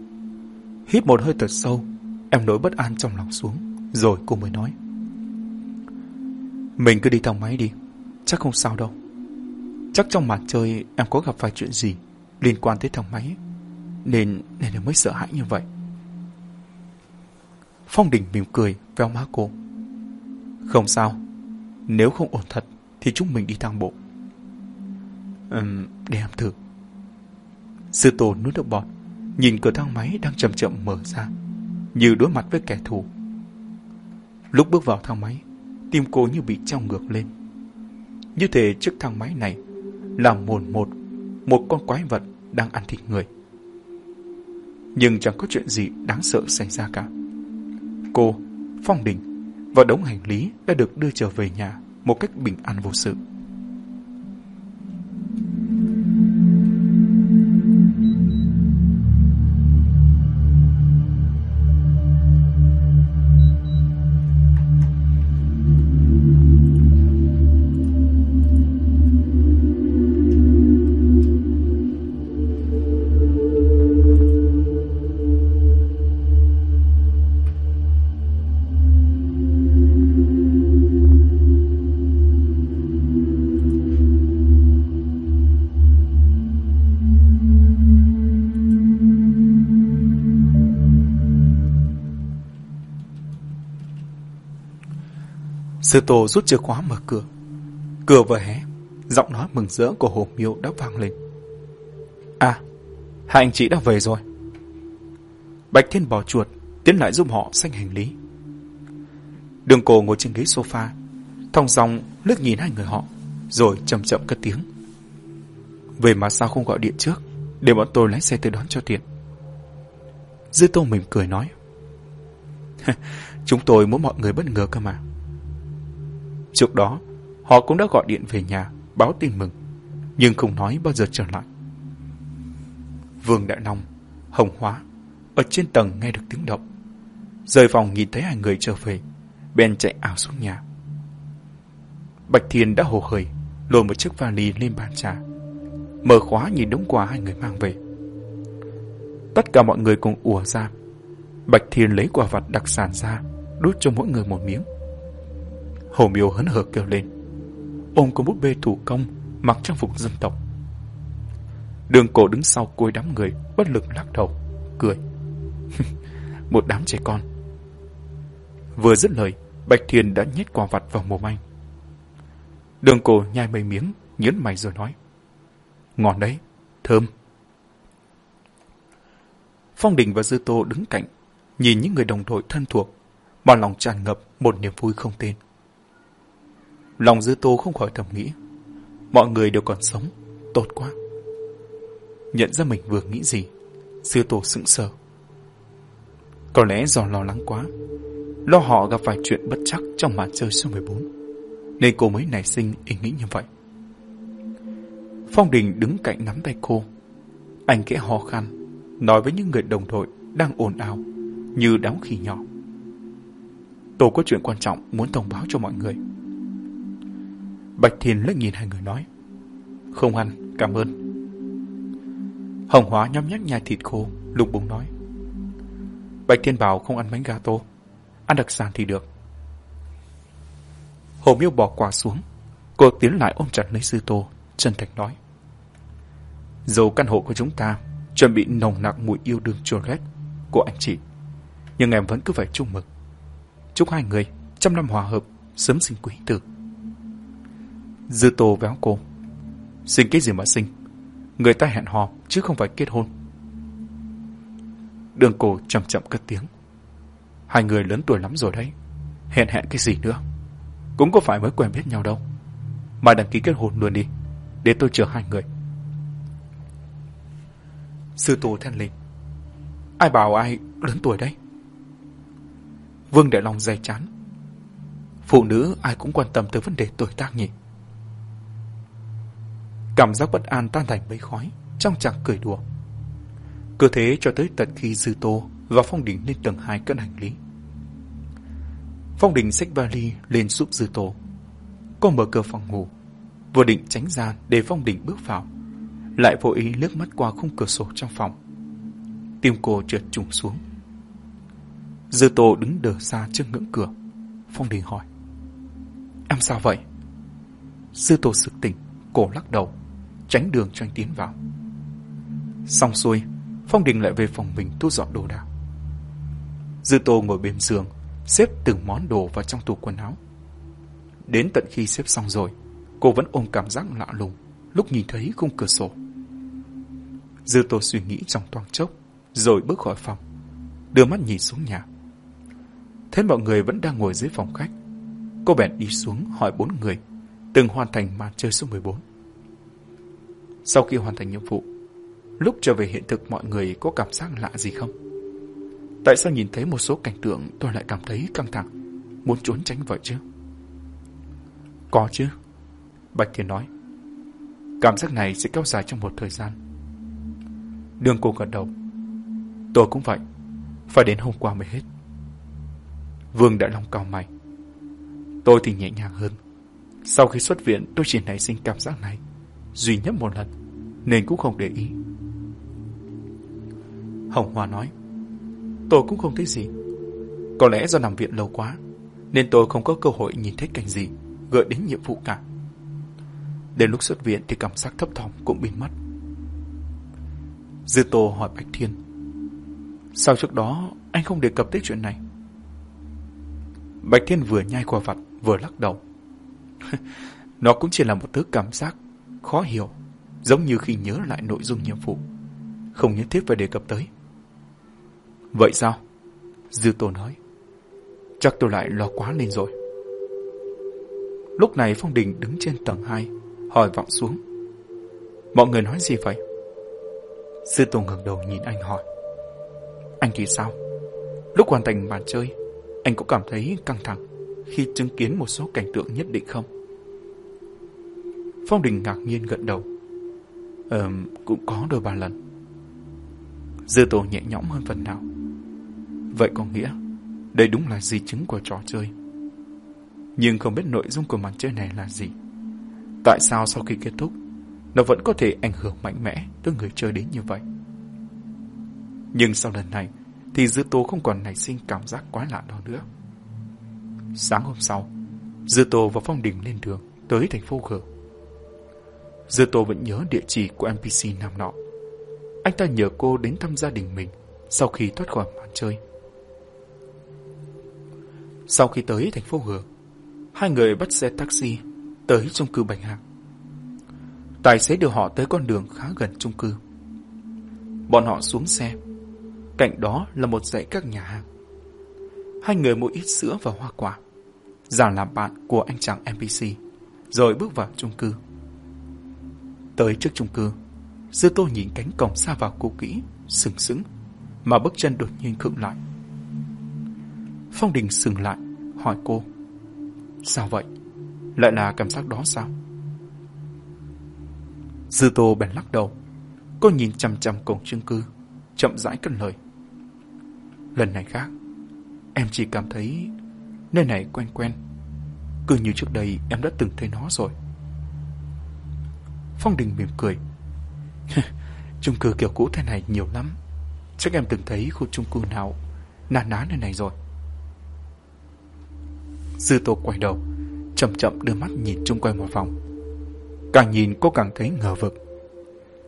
Hít một hơi thật sâu, em nỗi bất an trong lòng xuống, rồi cô mới nói. Mình cứ đi thang máy đi, chắc không sao đâu. Chắc trong màn chơi em có gặp phải chuyện gì liên quan tới thang máy, nên nên mới sợ hãi như vậy. Phong Đình mỉm cười, veo má cô. Không sao, nếu không ổn thật thì chúng mình đi thang bộ. Ừm, để em thử. Sư tổ nuốt nước bọt, nhìn cửa thang máy đang chậm chậm mở ra, như đối mặt với kẻ thù. Lúc bước vào thang máy, tim cô như bị treo ngược lên. Như thể chiếc thang máy này là mồn một, một con quái vật đang ăn thịt người. Nhưng chẳng có chuyện gì đáng sợ xảy ra cả. Cô, Phong Đình và đống hành lý đã được đưa trở về nhà một cách bình an vô sự. Sư Tô rút chìa khóa mở cửa. Cửa vừa hé, giọng nói mừng rỡ của Hồ Miêu đã vang lên. À, hai anh chị đã về rồi. Bạch Thiên bò chuột, tiến lại giúp họ xanh hành lý. Đường cổ ngồi trên ghế sofa, thong dòng lướt nhìn hai người họ, rồi chậm chậm cất tiếng. Về mà sao không gọi điện trước, để bọn tôi lái xe tới đón cho tiện. Dư Tô mỉm cười nói. Chúng tôi muốn mọi người bất ngờ cơ mà. Trước đó, họ cũng đã gọi điện về nhà, báo tin mừng, nhưng không nói bao giờ trở lại. Vương Đại Long, Hồng Hóa, ở trên tầng nghe được tiếng động. Rời phòng nhìn thấy hai người trở về, bèn chạy ảo xuống nhà. Bạch Thiên đã hồ hởi, lôi một chiếc vali lên bàn trà. Mở khóa nhìn đống quà hai người mang về. Tất cả mọi người cùng ùa ra. Bạch Thiên lấy quả vặt đặc sản ra, đút cho mỗi người một miếng. Hồ miêu hấn hở kêu lên. Ôm con búp bê thủ công, mặc trang phục dân tộc. Đường cổ đứng sau cuối đám người, bất lực lắc đầu, cười. Một đám trẻ con. Vừa dứt lời, Bạch Thiền đã nhét quả vặt vào mồm anh. Đường cổ nhai mấy miếng, nhớn mày rồi nói. Ngon đấy, thơm. Phong Đình và Dư Tô đứng cạnh, nhìn những người đồng đội thân thuộc, mà lòng tràn ngập một niềm vui không tên. Lòng dư tô không khỏi thầm nghĩ. Mọi người đều còn sống, tốt quá. Nhận ra mình vừa nghĩ gì, dư tô sững sờ. Có lẽ do lo lắng quá, lo họ gặp phải chuyện bất chắc trong màn chơi số 14, nên cô mới nảy sinh ý nghĩ như vậy. Phong Đình đứng cạnh nắm tay cô. Anh kẽ ho khăn, nói với những người đồng đội đang ồn ào, như đám khỉ nhỏ. Tôi có chuyện quan trọng muốn thông báo cho mọi người. Bạch Thiên lướt nhìn hai người nói. Không ăn, cảm ơn. Hồng Hóa nhắm nhắc nhai thịt khô, lục bụng nói. Bạch Thiên bảo không ăn bánh gato, ăn đặc sản thì được. Hồ Miêu bỏ quả xuống. Cô tiến lại ôm chặt lấy Sư Tô, chân thành nói. Dù căn hộ của chúng ta chuẩn bị nồng nặc mùi yêu đương trồn rét của anh chị, nhưng em vẫn cứ phải chung mực. Chúc hai người trăm năm hòa hợp, sớm sinh quý tử. Dư Tô véo cô. Sinh cái gì mà sinh? Người ta hẹn hò, chứ không phải kết hôn. Đường cổ chậm chậm cất tiếng. Hai người lớn tuổi lắm rồi đấy. Hẹn hẹn cái gì nữa? Cũng có phải mới quen biết nhau đâu. Mà đăng ký kết hôn luôn đi. Để tôi chờ hai người. Sư tổ thét lên. Ai bảo ai lớn tuổi đấy? Vương Đại Long dày chán. Phụ nữ ai cũng quan tâm tới vấn đề tuổi tác nhỉ? Cảm giác bất an tan thành mây khói, trong chàng cười đùa. Cứ thế cho tới tận khi Dư Tô và Phong Đình lên tầng 2 cất hành lý. Phong Đình xách vali lên giúp Dư Tô. Cô mở cửa phòng ngủ, vừa định tránh ra để Phong Đình bước vào, lại vô ý liếc mắt qua khung cửa sổ trong phòng. Tim cô trượt trùng xuống. Dư Tô đứng đờ ra trước ngưỡng cửa. Phong Đình hỏi. Em sao vậy? Dư Tô sực tỉnh, cổ lắc đầu, tránh đường cho anh tiến vào. Xong xuôi, Phong Đình lại về phòng mình thu dọn đồ đạc. Dư Tô ngồi bên giường, xếp từng món đồ vào trong tủ quần áo. Đến tận khi xếp xong rồi, cô vẫn ôm cảm giác lạ lùng lúc nhìn thấy khung cửa sổ. Dư Tô suy nghĩ trong toang chốc, rồi bước khỏi phòng, đưa mắt nhìn xuống nhà. Thấy mọi người vẫn đang ngồi dưới phòng khách, cô bèn đi xuống hỏi bốn người, từng hoàn thành màn chơi số 14. Sau khi hoàn thành nhiệm vụ, lúc trở về hiện thực mọi người có cảm giác lạ gì không? Tại sao nhìn thấy một số cảnh tượng tôi lại cảm thấy căng thẳng, muốn trốn tránh vậy chứ? Có chứ, Bạch Thiên nói. Cảm giác này sẽ kéo dài trong một thời gian. Đường cô gật đầu. Tôi cũng vậy, phải đến hôm qua mới hết. Vương Đại Long cao mày. Tôi thì nhẹ nhàng hơn. Sau khi xuất viện tôi chỉ nảy sinh cảm giác này duy nhất một lần, nên cũng không để ý. Hồng Hoa nói, tôi cũng không thấy gì. Có lẽ do nằm viện lâu quá, nên tôi không có cơ hội nhìn thấy cảnh gì gợi đến nhiệm vụ cả. Đến lúc xuất viện thì cảm giác thấp thỏm cũng biến mất. Dư Tô hỏi Bạch Thiên, sao trước đó anh không đề cập tới chuyện này? Bạch Thiên vừa nhai quả vặt vừa lắc đầu. Nó cũng chỉ là một thứ cảm giác khó hiểu, giống như khi nhớ lại nội dung nhiệm vụ, không nhất thiết phải đề cập tới. Vậy sao? Dư Tô nói. Chắc tôi lại lo quá lên rồi. Lúc này Phong Đình đứng trên tầng 2, hỏi vọng xuống. Mọi người nói gì vậy? Dư Tô ngẩng đầu nhìn anh hỏi. Anh thì sao? Lúc hoàn thành màn chơi, anh có cảm thấy căng thẳng khi chứng kiến một số cảnh tượng nhất định không? Phong Đình ngạc nhiên gật đầu. Ờ, cũng có đôi ba lần. Dư tổ nhẹ nhõm hơn phần nào. Vậy có nghĩa, đây đúng là di chứng của trò chơi. Nhưng không biết nội dung của màn chơi này là gì. Tại sao sau khi kết thúc, nó vẫn có thể ảnh hưởng mạnh mẽ tới người chơi đến như vậy? Nhưng sau lần này, thì Dư Tô không còn nảy sinh cảm giác quá lạ đó nữa. Sáng hôm sau, Dư Tô và Phong Đình lên đường tới thành phố Gửi. Dư Tô vẫn nhớ địa chỉ của NPC nam nọ. Anh ta nhờ cô đến thăm gia đình mình sau khi thoát khỏi màn chơi. Sau khi tới thành phố Hường, hai người bắt xe taxi tới chung cư Bạch Hạc. Tài xế đưa họ tới con đường khá gần chung cư. Bọn họ xuống xe. Cạnh đó là một dãy các nhà hàng. Hai người mua ít sữa và hoa quả. Giả làm bạn của anh chàng NPC, rồi bước vào chung cư. Tới trước chung cư, Dư Tô nhìn cánh cổng xa vào cũ kỹ, sừng sững, mà bước chân đột nhiên khựng lại. Phong Đình sừng lại, hỏi cô. Sao vậy? Lại là cảm giác đó sao? Dư Tô bèn lắc đầu. Cô nhìn chằm chằm cổng chung cư, chậm rãi cất lời. Lần này khác, em chỉ cảm thấy nơi này quen quen. Cứ như trước đây em đã từng thấy nó rồi. Phong Đình mỉm cười. chung cư kiểu cũ thế này nhiều lắm. Chắc em từng thấy khu chung cư nào nà ná nơi này rồi. Dư Tô quay đầu, chậm chậm đưa mắt nhìn chung quanh một vòng. Càng nhìn cô càng thấy ngờ vực.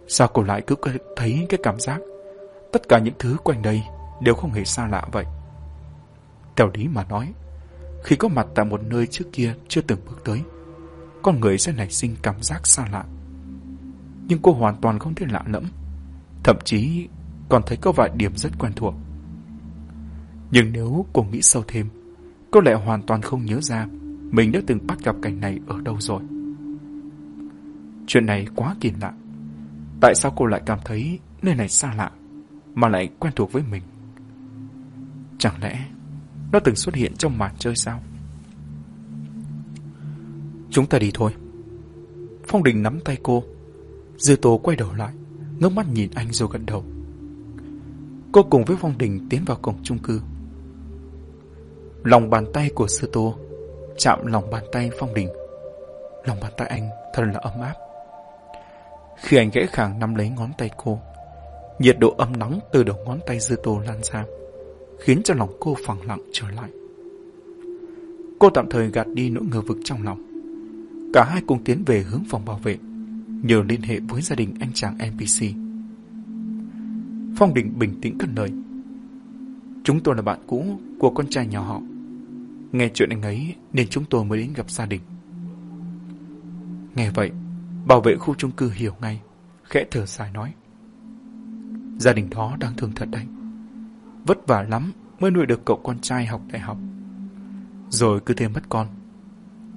Sao cô lại cứ thấy cái cảm giác tất cả những thứ quanh đây đều không hề xa lạ vậy? Theo lý mà nói, khi có mặt tại một nơi trước kia chưa từng bước tới, con người sẽ nảy sinh cảm giác xa lạ. Nhưng cô hoàn toàn không thể lạ lẫm, thậm chí còn thấy có vài điểm rất quen thuộc. Nhưng nếu cô nghĩ sâu thêm, cô lại hoàn toàn không nhớ ra mình đã từng bắt gặp cảnh này ở đâu rồi. Chuyện này quá kỳ lạ. Tại sao cô lại cảm thấy nơi này xa lạ, mà lại quen thuộc với mình? Chẳng lẽ nó từng xuất hiện trong màn chơi sao? Chúng ta đi thôi. Phong Đình nắm tay cô. Dư Tô quay đầu lại, ngước mắt nhìn anh rồi gật đầu. Cô cùng với Phong Đình tiến vào cổng chung cư. Lòng bàn tay của Sư Tô chạm lòng bàn tay Phong Đình. Lòng bàn tay anh thật là ấm áp. Khi anh gãy khàng nắm lấy ngón tay cô, nhiệt độ ấm nóng từ đầu ngón tay Dư Tô lan ra, khiến cho lòng cô phẳng lặng trở lại. Cô tạm thời gạt đi nỗi ngờ vực trong lòng. Cả hai cùng tiến về hướng phòng bảo vệ, nhờ liên hệ với gia đình anh chàng NPC. Phong Đình bình tĩnh cất lời. Chúng tôi là bạn cũ của con trai nhà họ. Nghe chuyện anh ấy nên chúng tôi mới đến gặp gia đình. Nghe vậy, bảo vệ khu chung cư hiểu ngay, khẽ thở dài nói. Gia đình đó đang thương thật đấy. Vất vả lắm mới nuôi được cậu con trai học đại học. Rồi cứ thêm mất con.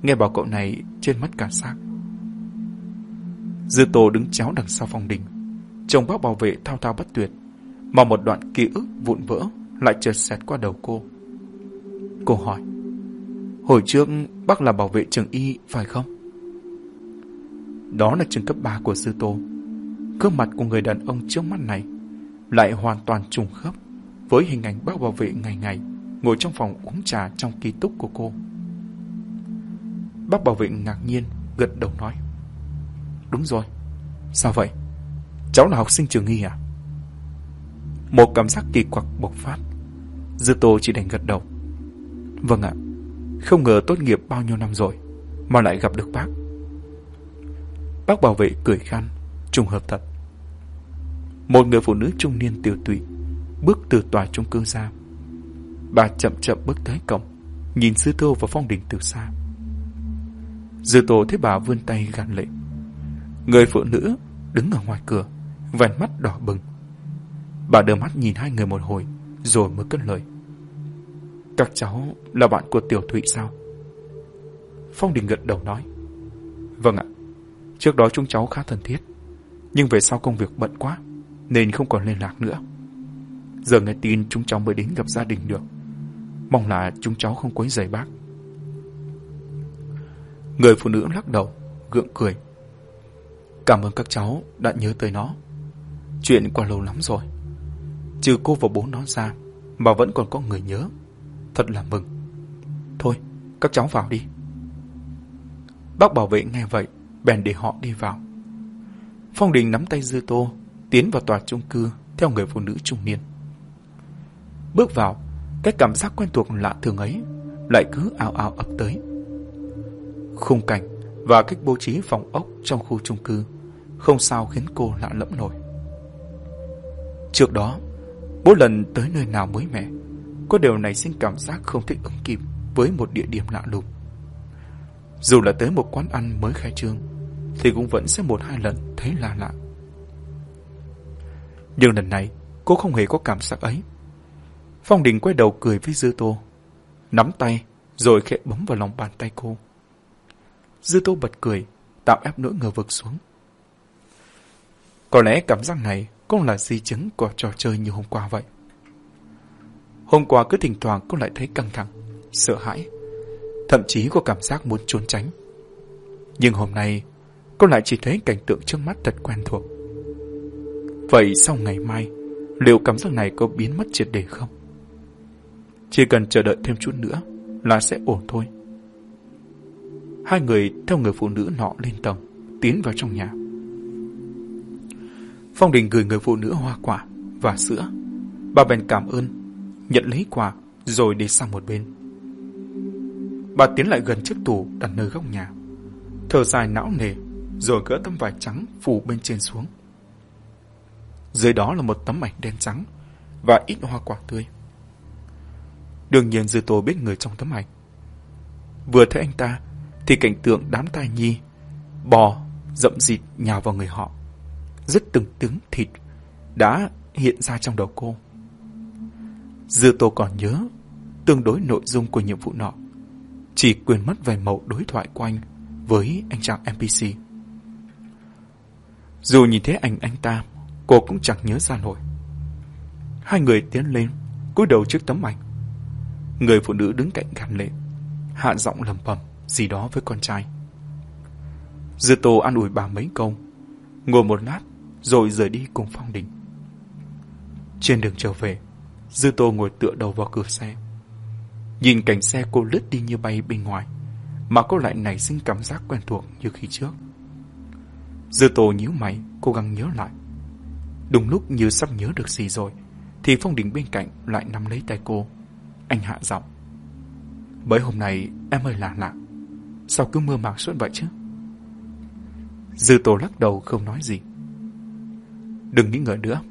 Nghe bảo cậu này trên mất cả xác. Dư Tô đứng chéo đằng sau phòng đình. Chồng bác bảo vệ thao thao bất tuyệt. Mà một đoạn ký ức vụn vỡ lại chợt xẹt qua đầu cô. Cô hỏi. Hồi trước bác là bảo vệ trường y phải không? Đó là trường cấp 3 của Dư tô. Gương mặt của người đàn ông trước mắt này lại hoàn toàn trùng khớp với hình ảnh bác bảo vệ ngày ngày ngồi trong phòng uống trà trong ký túc của cô. Bác bảo vệ ngạc nhiên, gật đầu nói. Đúng rồi. Sao vậy? Cháu là học sinh trường nghi à? Một cảm giác kỳ quặc bộc phát. Dư Tô chỉ đành gật đầu. Vâng ạ. Không ngờ tốt nghiệp bao nhiêu năm rồi mà lại gặp được bác. Bác bảo vệ cười khăn trùng hợp thật. Một người phụ nữ trung niên tiêu tụy bước từ tòa trung cư ra. Bà chậm chậm bước tới cổng, nhìn Dư Tô và Phong Đình từ xa. Dư Tô thấy bà vươn tay gạt lệ. Người phụ nữ đứng ở ngoài cửa, vành mắt đỏ bừng. Bà đưa mắt nhìn hai người một hồi, rồi mới cất lời. Các cháu là bạn của Tiểu Thụy sao? Phong Đình gật đầu nói. Vâng ạ. Trước đó chúng cháu khá thân thiết. Nhưng về sau công việc bận quá, nên không còn liên lạc nữa. Giờ nghe tin chúng cháu mới đến gặp gia đình được. Mong là chúng cháu không quấy rầy bác. Người phụ nữ lắc đầu, gượng cười. Cảm ơn các cháu đã nhớ tới nó. Chuyện qua lâu lắm rồi. Trừ cô và bố nó ra, mà vẫn còn có người nhớ thật là mừng. Thôi, các cháu vào đi. Bác bảo vệ nghe vậy, bèn để họ đi vào. Phong Đình nắm tay Dư Tô, tiến vào tòa chung cư theo người phụ nữ trung niên. Bước vào, cái cảm giác quen thuộc lạ thường ấy lại cứ ảo ảo ập tới. Khung cảnh và cách bố trí phòng ốc trong khu chung cư không sao khiến cô lạ lẫm nổi. Trước đó, mỗi lần tới nơi nào mới mẻ, cô đều nảy sinh cảm giác không thích ứng kịp với một địa điểm lạ lùng. Dù là tới một quán ăn mới khai trương, thì cũng vẫn sẽ một hai lần thấy lạ lạ. Nhưng lần này, cô không hề có cảm giác ấy. Phong Đình quay đầu cười với Dư Tô, nắm tay rồi khẽ bấm vào lòng bàn tay cô. Dư Tô bật cười, tạo ép nỗi ngờ vực xuống. Có lẽ cảm giác này cũng là di chứng của trò chơi như hôm qua vậy. Hôm qua cứ thỉnh thoảng cô lại thấy căng thẳng, sợ hãi, thậm chí có cảm giác muốn trốn tránh. Nhưng hôm nay, cô lại chỉ thấy cảnh tượng trước mắt thật quen thuộc. Vậy sau ngày mai, liệu cảm giác này có biến mất triệt để không? Chỉ cần chờ đợi thêm chút nữa là sẽ ổn thôi. Hai người theo người phụ nữ nọ lên tầng, tiến vào trong nhà. Phong Đình gửi người phụ nữ hoa quả và sữa. Bà bèn cảm ơn nhận lấy quà rồi đi sang một bên. Bà tiến lại gần chiếc tủ đặt nơi góc nhà. Thở dài não nề, rồi gỡ tấm vải trắng phủ bên trên xuống. Dưới đó là một tấm ảnh đen trắng và ít hoa quả tươi. Đương nhiên Dư Tô biết người trong tấm ảnh. Vừa thấy anh ta, thì cảnh tượng đám tai nhi, bò, rậm rịt nhào vào người họ. Rất từng tiếng thịt đã hiện ra trong đầu cô. Dư Tô còn nhớ tương đối nội dung của nhiệm vụ nọ. Chỉ quên mất vài mẫu đối thoại của anh với anh chàng NPC. Dù nhìn thấy ảnh anh ta, cô cũng chẳng nhớ ra nổi. Hai người tiến lên, cúi đầu trước tấm ảnh. Người phụ nữ đứng cạnh gàn lệ, hạ giọng lầm bầm gì đó với con trai. Dư Tô ăn ủi bà mấy câu, ngồi một lát rồi rời đi cùng Phong Đình. Trên đường trở về, Dư Tô ngồi tựa đầu vào cửa xe. Nhìn cảnh xe cô lướt đi như bay bên ngoài, mà cô lại nảy sinh cảm giác quen thuộc như khi trước. Dư Tô nhíu mày, cố gắng nhớ lại. Đúng lúc như sắp nhớ được gì rồi, thì Phong Đình bên cạnh lại nắm lấy tay cô. Anh hạ giọng. Bởi hôm nay em hơi lạ lạ. Sao cứ mưa màng suốt vậy chứ? Dư Tô lắc đầu không nói gì. Đừng nghĩ ngợi nữa.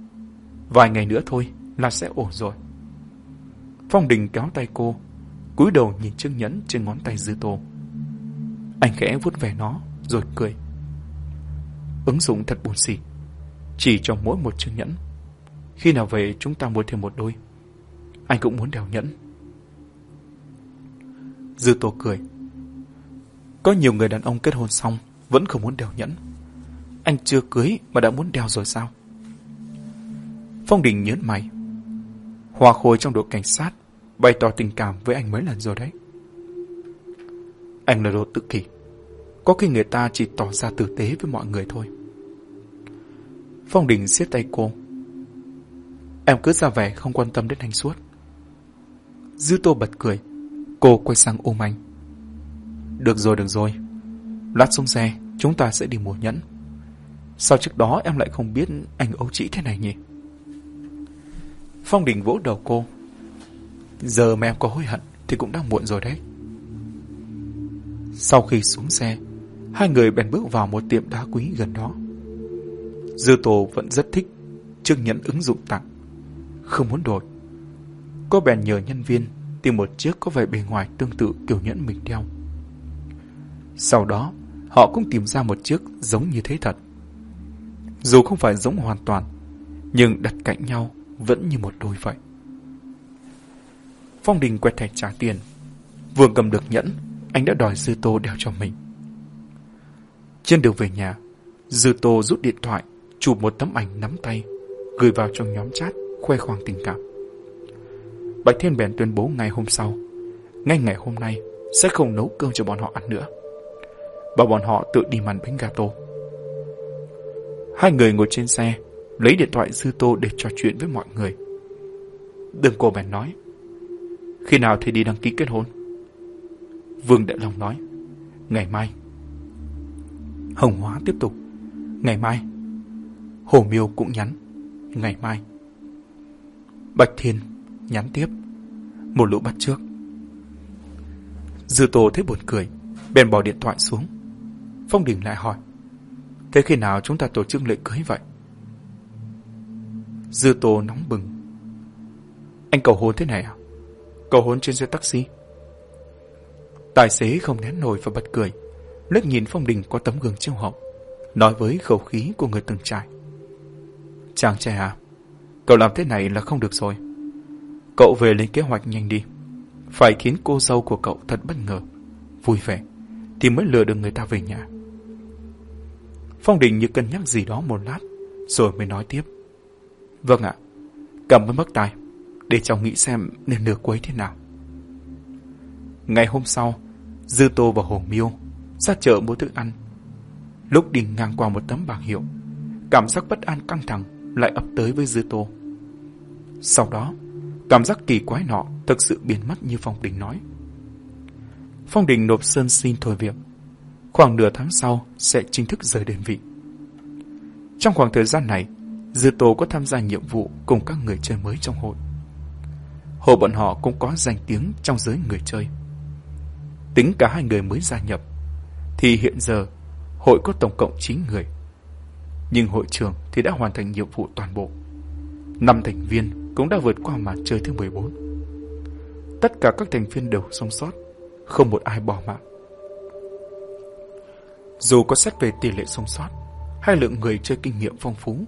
Vài ngày nữa thôi là sẽ ổn rồi. Phong Đình kéo tay cô, cúi đầu nhìn chiếc nhẫn trên ngón tay Dư Tô. Anh khẽ vuốt về nó, rồi cười. Ứng dụng thật buồn xỉ. Chỉ cho mỗi một chiếc nhẫn. Khi nào về chúng ta mua thêm một đôi. Anh cũng muốn đeo nhẫn. Dư Tô cười. Có nhiều người đàn ông kết hôn xong vẫn không muốn đeo nhẫn. Anh chưa cưới mà đã muốn đeo rồi sao? Phong Đình nhớn mày. Hòa Khôi trong đội cảnh sát bày tỏ tình cảm với anh mấy lần rồi đấy. Anh là đồ tự kỷ. Có khi người ta chỉ tỏ ra tử tế với mọi người thôi. Phong Đình siết tay cô. Em cứ ra vẻ không quan tâm đến anh suốt. Dư Tô bật cười. Cô quay sang ôm anh. Được rồi, được rồi. Lát xuống xe, chúng ta sẽ đi mua nhẫn. Sao trước đó em lại không biết anh ấu trĩ thế này nhỉ? Phong Đình vỗ đầu cô. Giờ mà em có hối hận thì cũng đã muộn rồi đấy. Sau khi xuống xe, hai người bèn bước vào một tiệm đá quý gần đó. Dư Tô vẫn rất thích chiếc nhẫn ứng dụng tặng, không muốn đổi. Cô bèn nhờ nhân viên tìm một chiếc có vẻ bề ngoài tương tự kiểu nhẫn mình đeo. Sau đó, họ cũng tìm ra một chiếc giống như thế thật. Dù không phải giống hoàn toàn, nhưng đặt cạnh nhau vẫn như một đôi vậy. Phong Đình quẹt thẻ trả tiền. Vừa cầm được nhẫn, anh đã đòi Dư Tô đeo cho mình. Trên đường về nhà, Dư Tô rút điện thoại, chụp một tấm ảnh nắm tay, gửi vào trong nhóm chat, khoe khoang tình cảm. Bạch Thiên bèn tuyên bố ngày hôm sau, ngay ngày hôm nay sẽ không nấu cơm cho bọn họ ăn nữa. Bảo bọn họ tự đi màn bánh gato. Hai người ngồi trên xe, lấy điện thoại Dư Tô để trò chuyện với mọi người. đường cô bèn nói, khi nào thì đi đăng ký kết hôn? Vương Đại Long nói, ngày mai. Hồng Hóa tiếp tục, ngày mai. Hồ Miêu cũng nhắn, ngày mai. Bạch Thiên nhắn tiếp, một lũ bắt trước. Dư Tô thấy buồn cười, bèn bỏ điện thoại xuống. Phong Đình lại hỏi, thế khi nào chúng ta tổ chức lễ cưới vậy? Dư Tô nóng bừng. Anh cầu hôn thế này à? Cầu hôn trên xe taxi? Tài xế không nén nổi và bật cười, lướt nhìn Phong Đình có tấm gương chiếu hậu, nói với khẩu khí của người từng trải. Chàng trai à, cậu làm thế này là không được rồi. Cậu về lên kế hoạch nhanh đi. Phải khiến cô dâu của cậu thật bất ngờ, vui vẻ, thì mới lừa được người ta về nhà. Phong Đình như cân nhắc gì đó một lát, rồi mới nói tiếp. Vâng ạ, cầm với mất tài, để cháu nghĩ xem nên lừa quấy thế nào. Ngày hôm sau, Dư Tô và Hồ Miêu ra chợ mua thức ăn. Lúc đi ngang qua một tấm bảng hiệu, cảm giác bất an căng thẳng lại ập tới với Dư Tô. Sau đó, cảm giác kỳ quái nọ thực sự biến mất như Phong Đình nói. Phong Đình nộp sơn xin thôi việc. Khoảng nửa tháng sau sẽ chính thức rời đơn vị. Trong khoảng thời gian này, Dư Tô có tham gia nhiệm vụ cùng các người chơi mới trong hội. Hội bọn họ cũng có danh tiếng trong giới người chơi. tính cả hai người mới gia nhập, thì hiện giờ hội có tổng cộng 9 người. Nhưng hội trưởng thì đã hoàn thành nhiệm vụ toàn bộ. Năm thành viên cũng đã vượt qua màn chơi thứ 14. Tất cả các thành viên đều sống sót, không một ai bỏ mạng. Dù có xét về tỷ lệ sống sót hay lượng người chơi kinh nghiệm phong phú,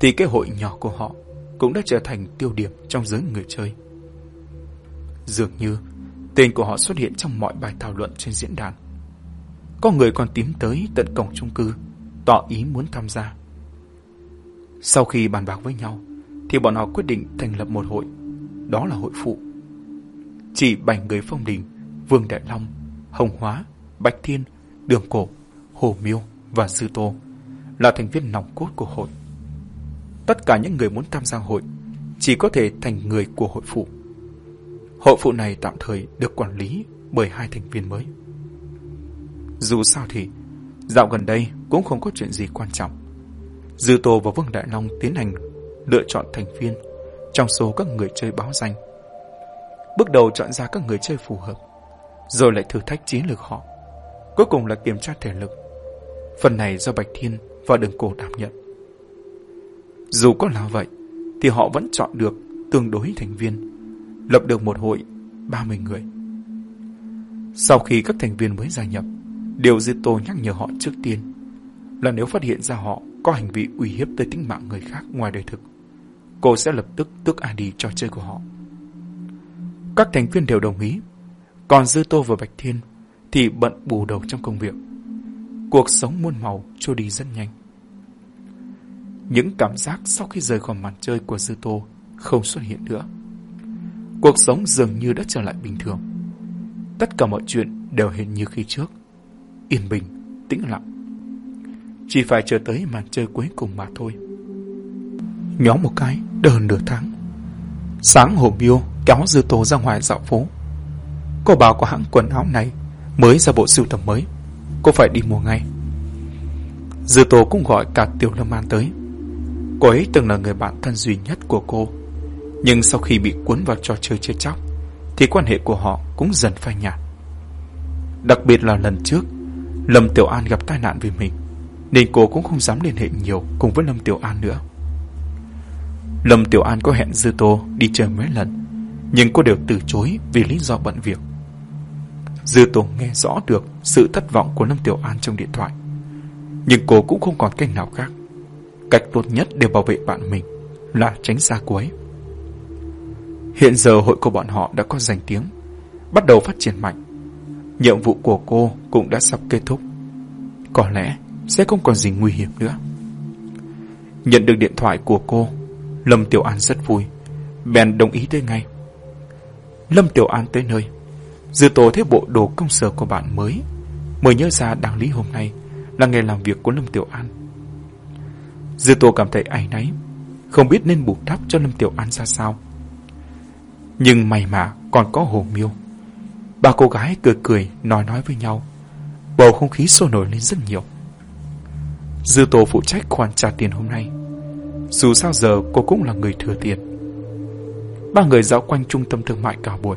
thì cái hội nhỏ của họ cũng đã trở thành tiêu điểm trong giới người chơi. Dường như tên của họ xuất hiện trong mọi bài thảo luận trên diễn đàn. Có người còn tím tới tận cổng chung cư, tỏ ý muốn tham gia. Sau khi bàn bạc với nhau, thì bọn họ quyết định thành lập một hội, đó là hội phụ. Chỉ bảy người phong đình, Vương Đại Long, Hồng Hóa, Bạch Thiên, Đường Cổ, Hồ Miêu và Dư Tô là thành viên nòng cốt của hội. Tất cả những người muốn tham gia hội chỉ có thể thành người của hội phụ. Hội phụ này tạm thời được quản lý bởi hai thành viên mới. Dù sao thì, dạo gần đây cũng không có chuyện gì quan trọng. Dư Tô và Vương Đại Long tiến hành lựa chọn thành viên trong số các người chơi báo danh. Bước đầu chọn ra các người chơi phù hợp, rồi lại thử thách chiến lược họ. Cuối cùng là kiểm tra thể lực. Phần này do Bạch Thiên và Đường Cổ đảm nhận. Dù có là vậy, thì họ vẫn chọn được tương đối thành viên, lập được một hội 30 người. Sau khi các thành viên mới gia nhập, điều Zito nhắc nhở họ trước tiên là nếu phát hiện ra họ có hành vi uy hiếp tới tính mạng người khác ngoài đời thực, cô sẽ lập tức tước ID trò chơi của họ. Các thành viên đều đồng ý, còn Dư Tô và Bạch Thiên thì bận bù đầu trong công việc. Cuộc sống muôn màu trôi đi rất nhanh. Những cảm giác sau khi rời khỏi màn chơi của Dư Tô không xuất hiện nữa. Cuộc sống dường như đã trở lại bình thường. Tất cả mọi chuyện đều hiện như khi trước. Yên bình, tĩnh lặng. Chỉ phải chờ tới màn chơi cuối cùng mà thôi. Nhóm một cái, đờn nửa tháng. Sáng hồ miêu kéo Dư Tô ra ngoài dạo phố. Cô bảo có hãng quần áo này mới ra bộ sưu tầm mới. Cô phải đi mua ngay. Dư Tô cũng gọi cả Tiểu Lâm An tới. Cô ấy từng là người bạn thân duy nhất của cô. Nhưng sau khi bị cuốn vào trò chơi chết chóc, thì quan hệ của họ cũng dần phai nhạt. Đặc biệt là lần trước, Lâm Tiểu An gặp tai nạn vì mình, nên cô cũng không dám liên hệ nhiều cùng với Lâm Tiểu An nữa. Lâm Tiểu An có hẹn Dư Tô đi chơi mấy lần, nhưng cô đều từ chối vì lý do bận việc. Dư Tô nghe rõ được sự thất vọng của Lâm Tiểu An trong điện thoại, nhưng cô cũng không còn cách nào khác. Cách tốt nhất để bảo vệ bạn mình là tránh xa cô ấy. Hiện giờ hội của bọn họ đã có danh tiếng, bắt đầu phát triển mạnh. Nhiệm vụ của cô cũng đã sắp kết thúc. Có lẽ sẽ không còn gì nguy hiểm nữa. Nhận được điện thoại của cô, Lâm Tiểu An rất vui, bèn đồng ý tới ngay. Lâm Tiểu An tới nơi, dư tổ thấy bộ đồ công sở của bạn mới, mới nhớ ra đáng lý hôm nay là ngày làm việc của Lâm Tiểu An. Dư Tô cảm thấy áy náy, không biết nên bù đắp cho Lâm Tiểu An ra sao. Nhưng may mà còn có Hồ Miêu. Ba cô gái cười cười nói nói với nhau. Bầu không khí sôi nổi lên rất nhiều. Dư Tô phụ trách khoản trả tiền hôm nay. Dù sao giờ cô cũng là người thừa tiền. Ba người dạo quanh trung tâm thương mại cả buổi.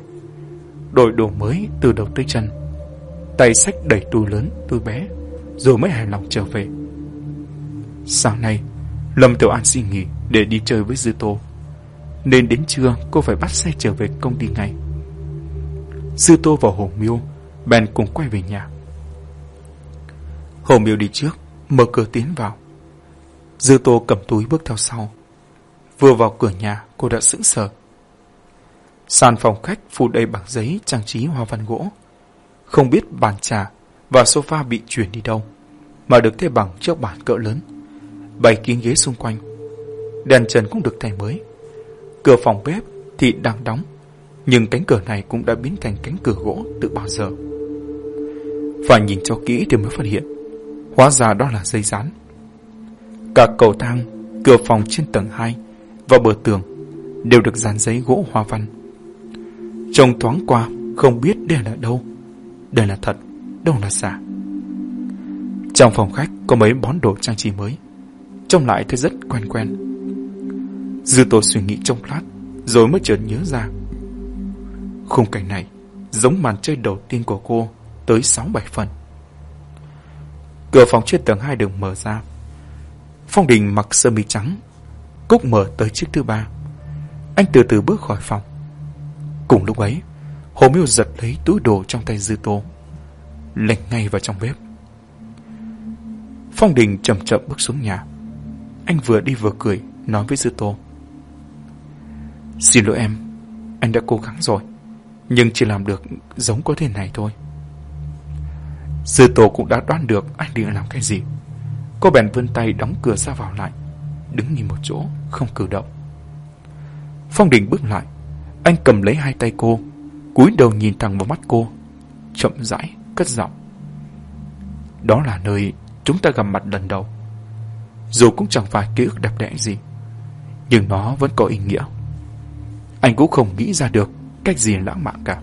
Đổi đồ mới từ đầu tới chân. Tay sách đẩy túi lớn, túi bé, rồi mới hài lòng trở về. Sáng nay, Lâm Tiểu An xin nghỉ để đi chơi với Dư Tô. Nên đến trưa cô phải bắt xe trở về công ty ngay. Dư Tô và Hồ Miêu bèn cùng quay về nhà. Hồ Miêu đi trước, mở cửa tiến vào. Dư Tô cầm túi bước theo sau. Vừa vào cửa nhà, cô đã sững sờ. Sàn phòng khách phủ đầy bảng giấy trang trí hoa văn gỗ. Không biết bàn trà và sofa bị chuyển đi đâu, mà được thay bằng chiếc bàn cỡ lớn bày kín ghế xung quanh. Đèn trần cũng được thay mới. Cửa phòng bếp thì đang đóng, nhưng cánh cửa này cũng đã biến thành cánh cửa gỗ từ bao giờ. Phải nhìn cho kỹ thì mới phát hiện, hóa ra đó là dây rán. Cả cầu thang, cửa phòng trên tầng 2 và bờ tường đều được dán giấy gỗ hoa văn. Trông thoáng qua không biết đây là đâu, đây là thật, đâu là giả. Trong phòng khách có mấy món đồ trang trí mới trông lại thấy rất quen quen. Dư Tô suy nghĩ trong lát, rồi mới chợt nhớ ra. Khung cảnh này giống màn chơi đầu tiên của cô tới 6-7 phần. Cửa phòng trên tầng 2 được mở ra. Phong Đình mặc sơ mi trắng, Cúc mở tới chiếc thứ ba. Anh từ từ bước khỏi phòng. Cùng lúc ấy, Hồ Miêu giật lấy túi đồ trong tay Dư Tô, lệnh ngay vào trong bếp. Phong Đình chậm chậm bước xuống nhà. Anh vừa đi vừa cười, nói với Dư Tô. Xin lỗi em, anh đã cố gắng rồi, nhưng chỉ làm được giống có thể này thôi. Dư Tô cũng đã đoán được anh định làm cái gì. Cô bèn vươn tay đóng cửa ra vào lại, đứng nhìn một chỗ, không cử động. Phong Đình bước lại, anh cầm lấy hai tay cô, cúi đầu nhìn thẳng vào mắt cô, chậm rãi, cất giọng. Đó là nơi chúng ta gặp mặt lần đầu. Dù cũng chẳng phải ký ức đẹp đẽ gì, nhưng nó vẫn có ý nghĩa. Anh cũng không nghĩ ra được cách gì lãng mạn cả.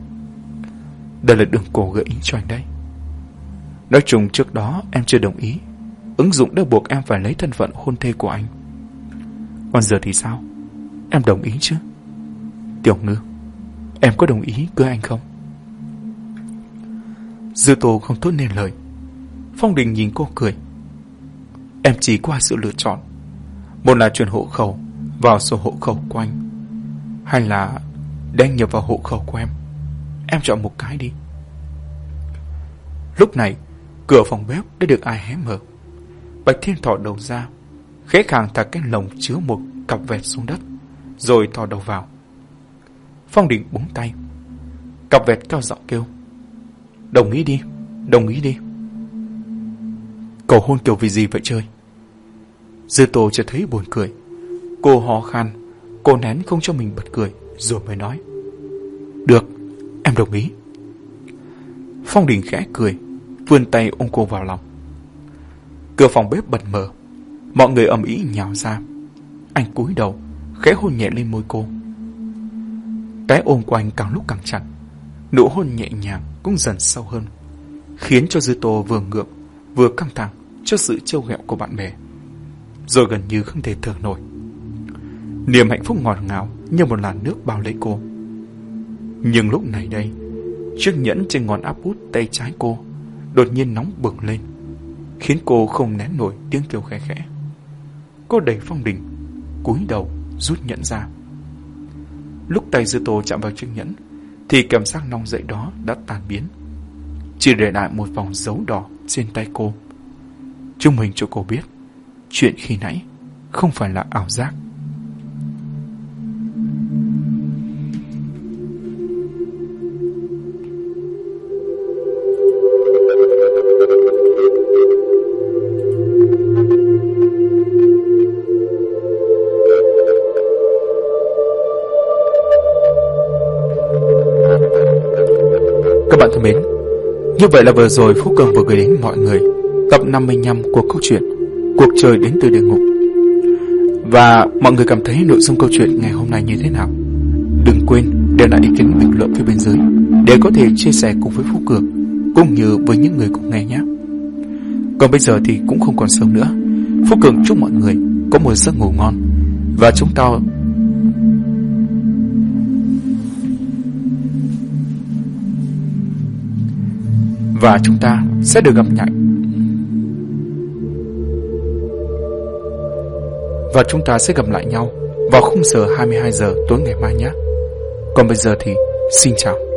Đây là đường cổ gợi ý cho anh đấy. Nói chung trước đó em chưa đồng ý. Ứng dụng đã buộc em phải lấy thân phận hôn thê của anh. Còn giờ thì sao? Em đồng ý chứ? Tiểu ngư, em có đồng ý cưới anh không? Dư Tô không thốt nên lời. Phong Đình nhìn cô cười. Em chỉ qua sự lựa chọn. Một là chuyển hộ khẩu vào sổ hộ khẩu của anh. Hay là đăng nhập vào hộ khẩu của em. Em chọn một cái đi. Lúc này, cửa phòng bếp đã được ai hé mở. Bạch Thiên thỏ đầu ra, khẽ khàng thả cái lồng chứa một cặp vẹt xuống đất, rồi thò đầu vào. Phong Đình búng tay. Cặp vẹt cao giọng kêu. Đồng ý đi, đồng ý đi. Cầu hôn kiểu vì gì vậy chơi? Dư Tô chợt thấy buồn cười. Cô ho khan, cô nén không cho mình bật cười, rồi mới nói. Được, em đồng ý. Phong Đình khẽ cười, vươn tay ôm cô vào lòng. Cửa phòng bếp bật mở, mọi người ầm ĩ nhào ra. Anh cúi đầu, khẽ hôn nhẹ lên môi cô. Cái ôm của anh càng lúc càng chặt, nụ hôn nhẹ nhàng cũng dần sâu hơn, khiến cho Dư Tô vừa ngượng vừa căng thẳng trước sự trêu ghẹo của bạn bè, rồi gần như không thể thở nổi. Niềm hạnh phúc ngọt ngào như một làn nước bao lấy cô. Nhưng lúc này đây, chiếc nhẫn trên ngón áp út tay trái cô đột nhiên nóng bừng lên, khiến cô không nén nổi tiếng kêu khẽ khẽ. Cô đẩy phong đình, cúi đầu rút nhẫn ra. Lúc tay dư tô chạm vào chiếc nhẫn, thì cảm giác nóng dậy đó đã tan biến. Chỉ để lại một vòng dấu đỏ trên tay cô. Trung minh cho cô biết, chuyện khi nãy không phải là ảo giác. Các bạn thân mến, như vậy là vừa rồi Phúc Cường vừa gửi đến mọi người tập 55 của câu chuyện Cuộc trời đến từ địa ngục. Và mọi người cảm thấy nội dung câu chuyện ngày hôm nay như thế nào? Đừng quên để lại ý kiến bình luận phía bên dưới để có thể chia sẻ cùng với Phúc Cường cũng như với những người cùng nghe nhé. Còn bây giờ thì cũng không còn sớm nữa. Phúc Cường chúc mọi người có một giấc ngủ ngon và chúng ta và chúng ta sẽ được gặp lại. Và chúng ta sẽ gặp lại nhau vào khung giờ 22 giờ tối ngày mai nhé. Còn bây giờ thì xin chào.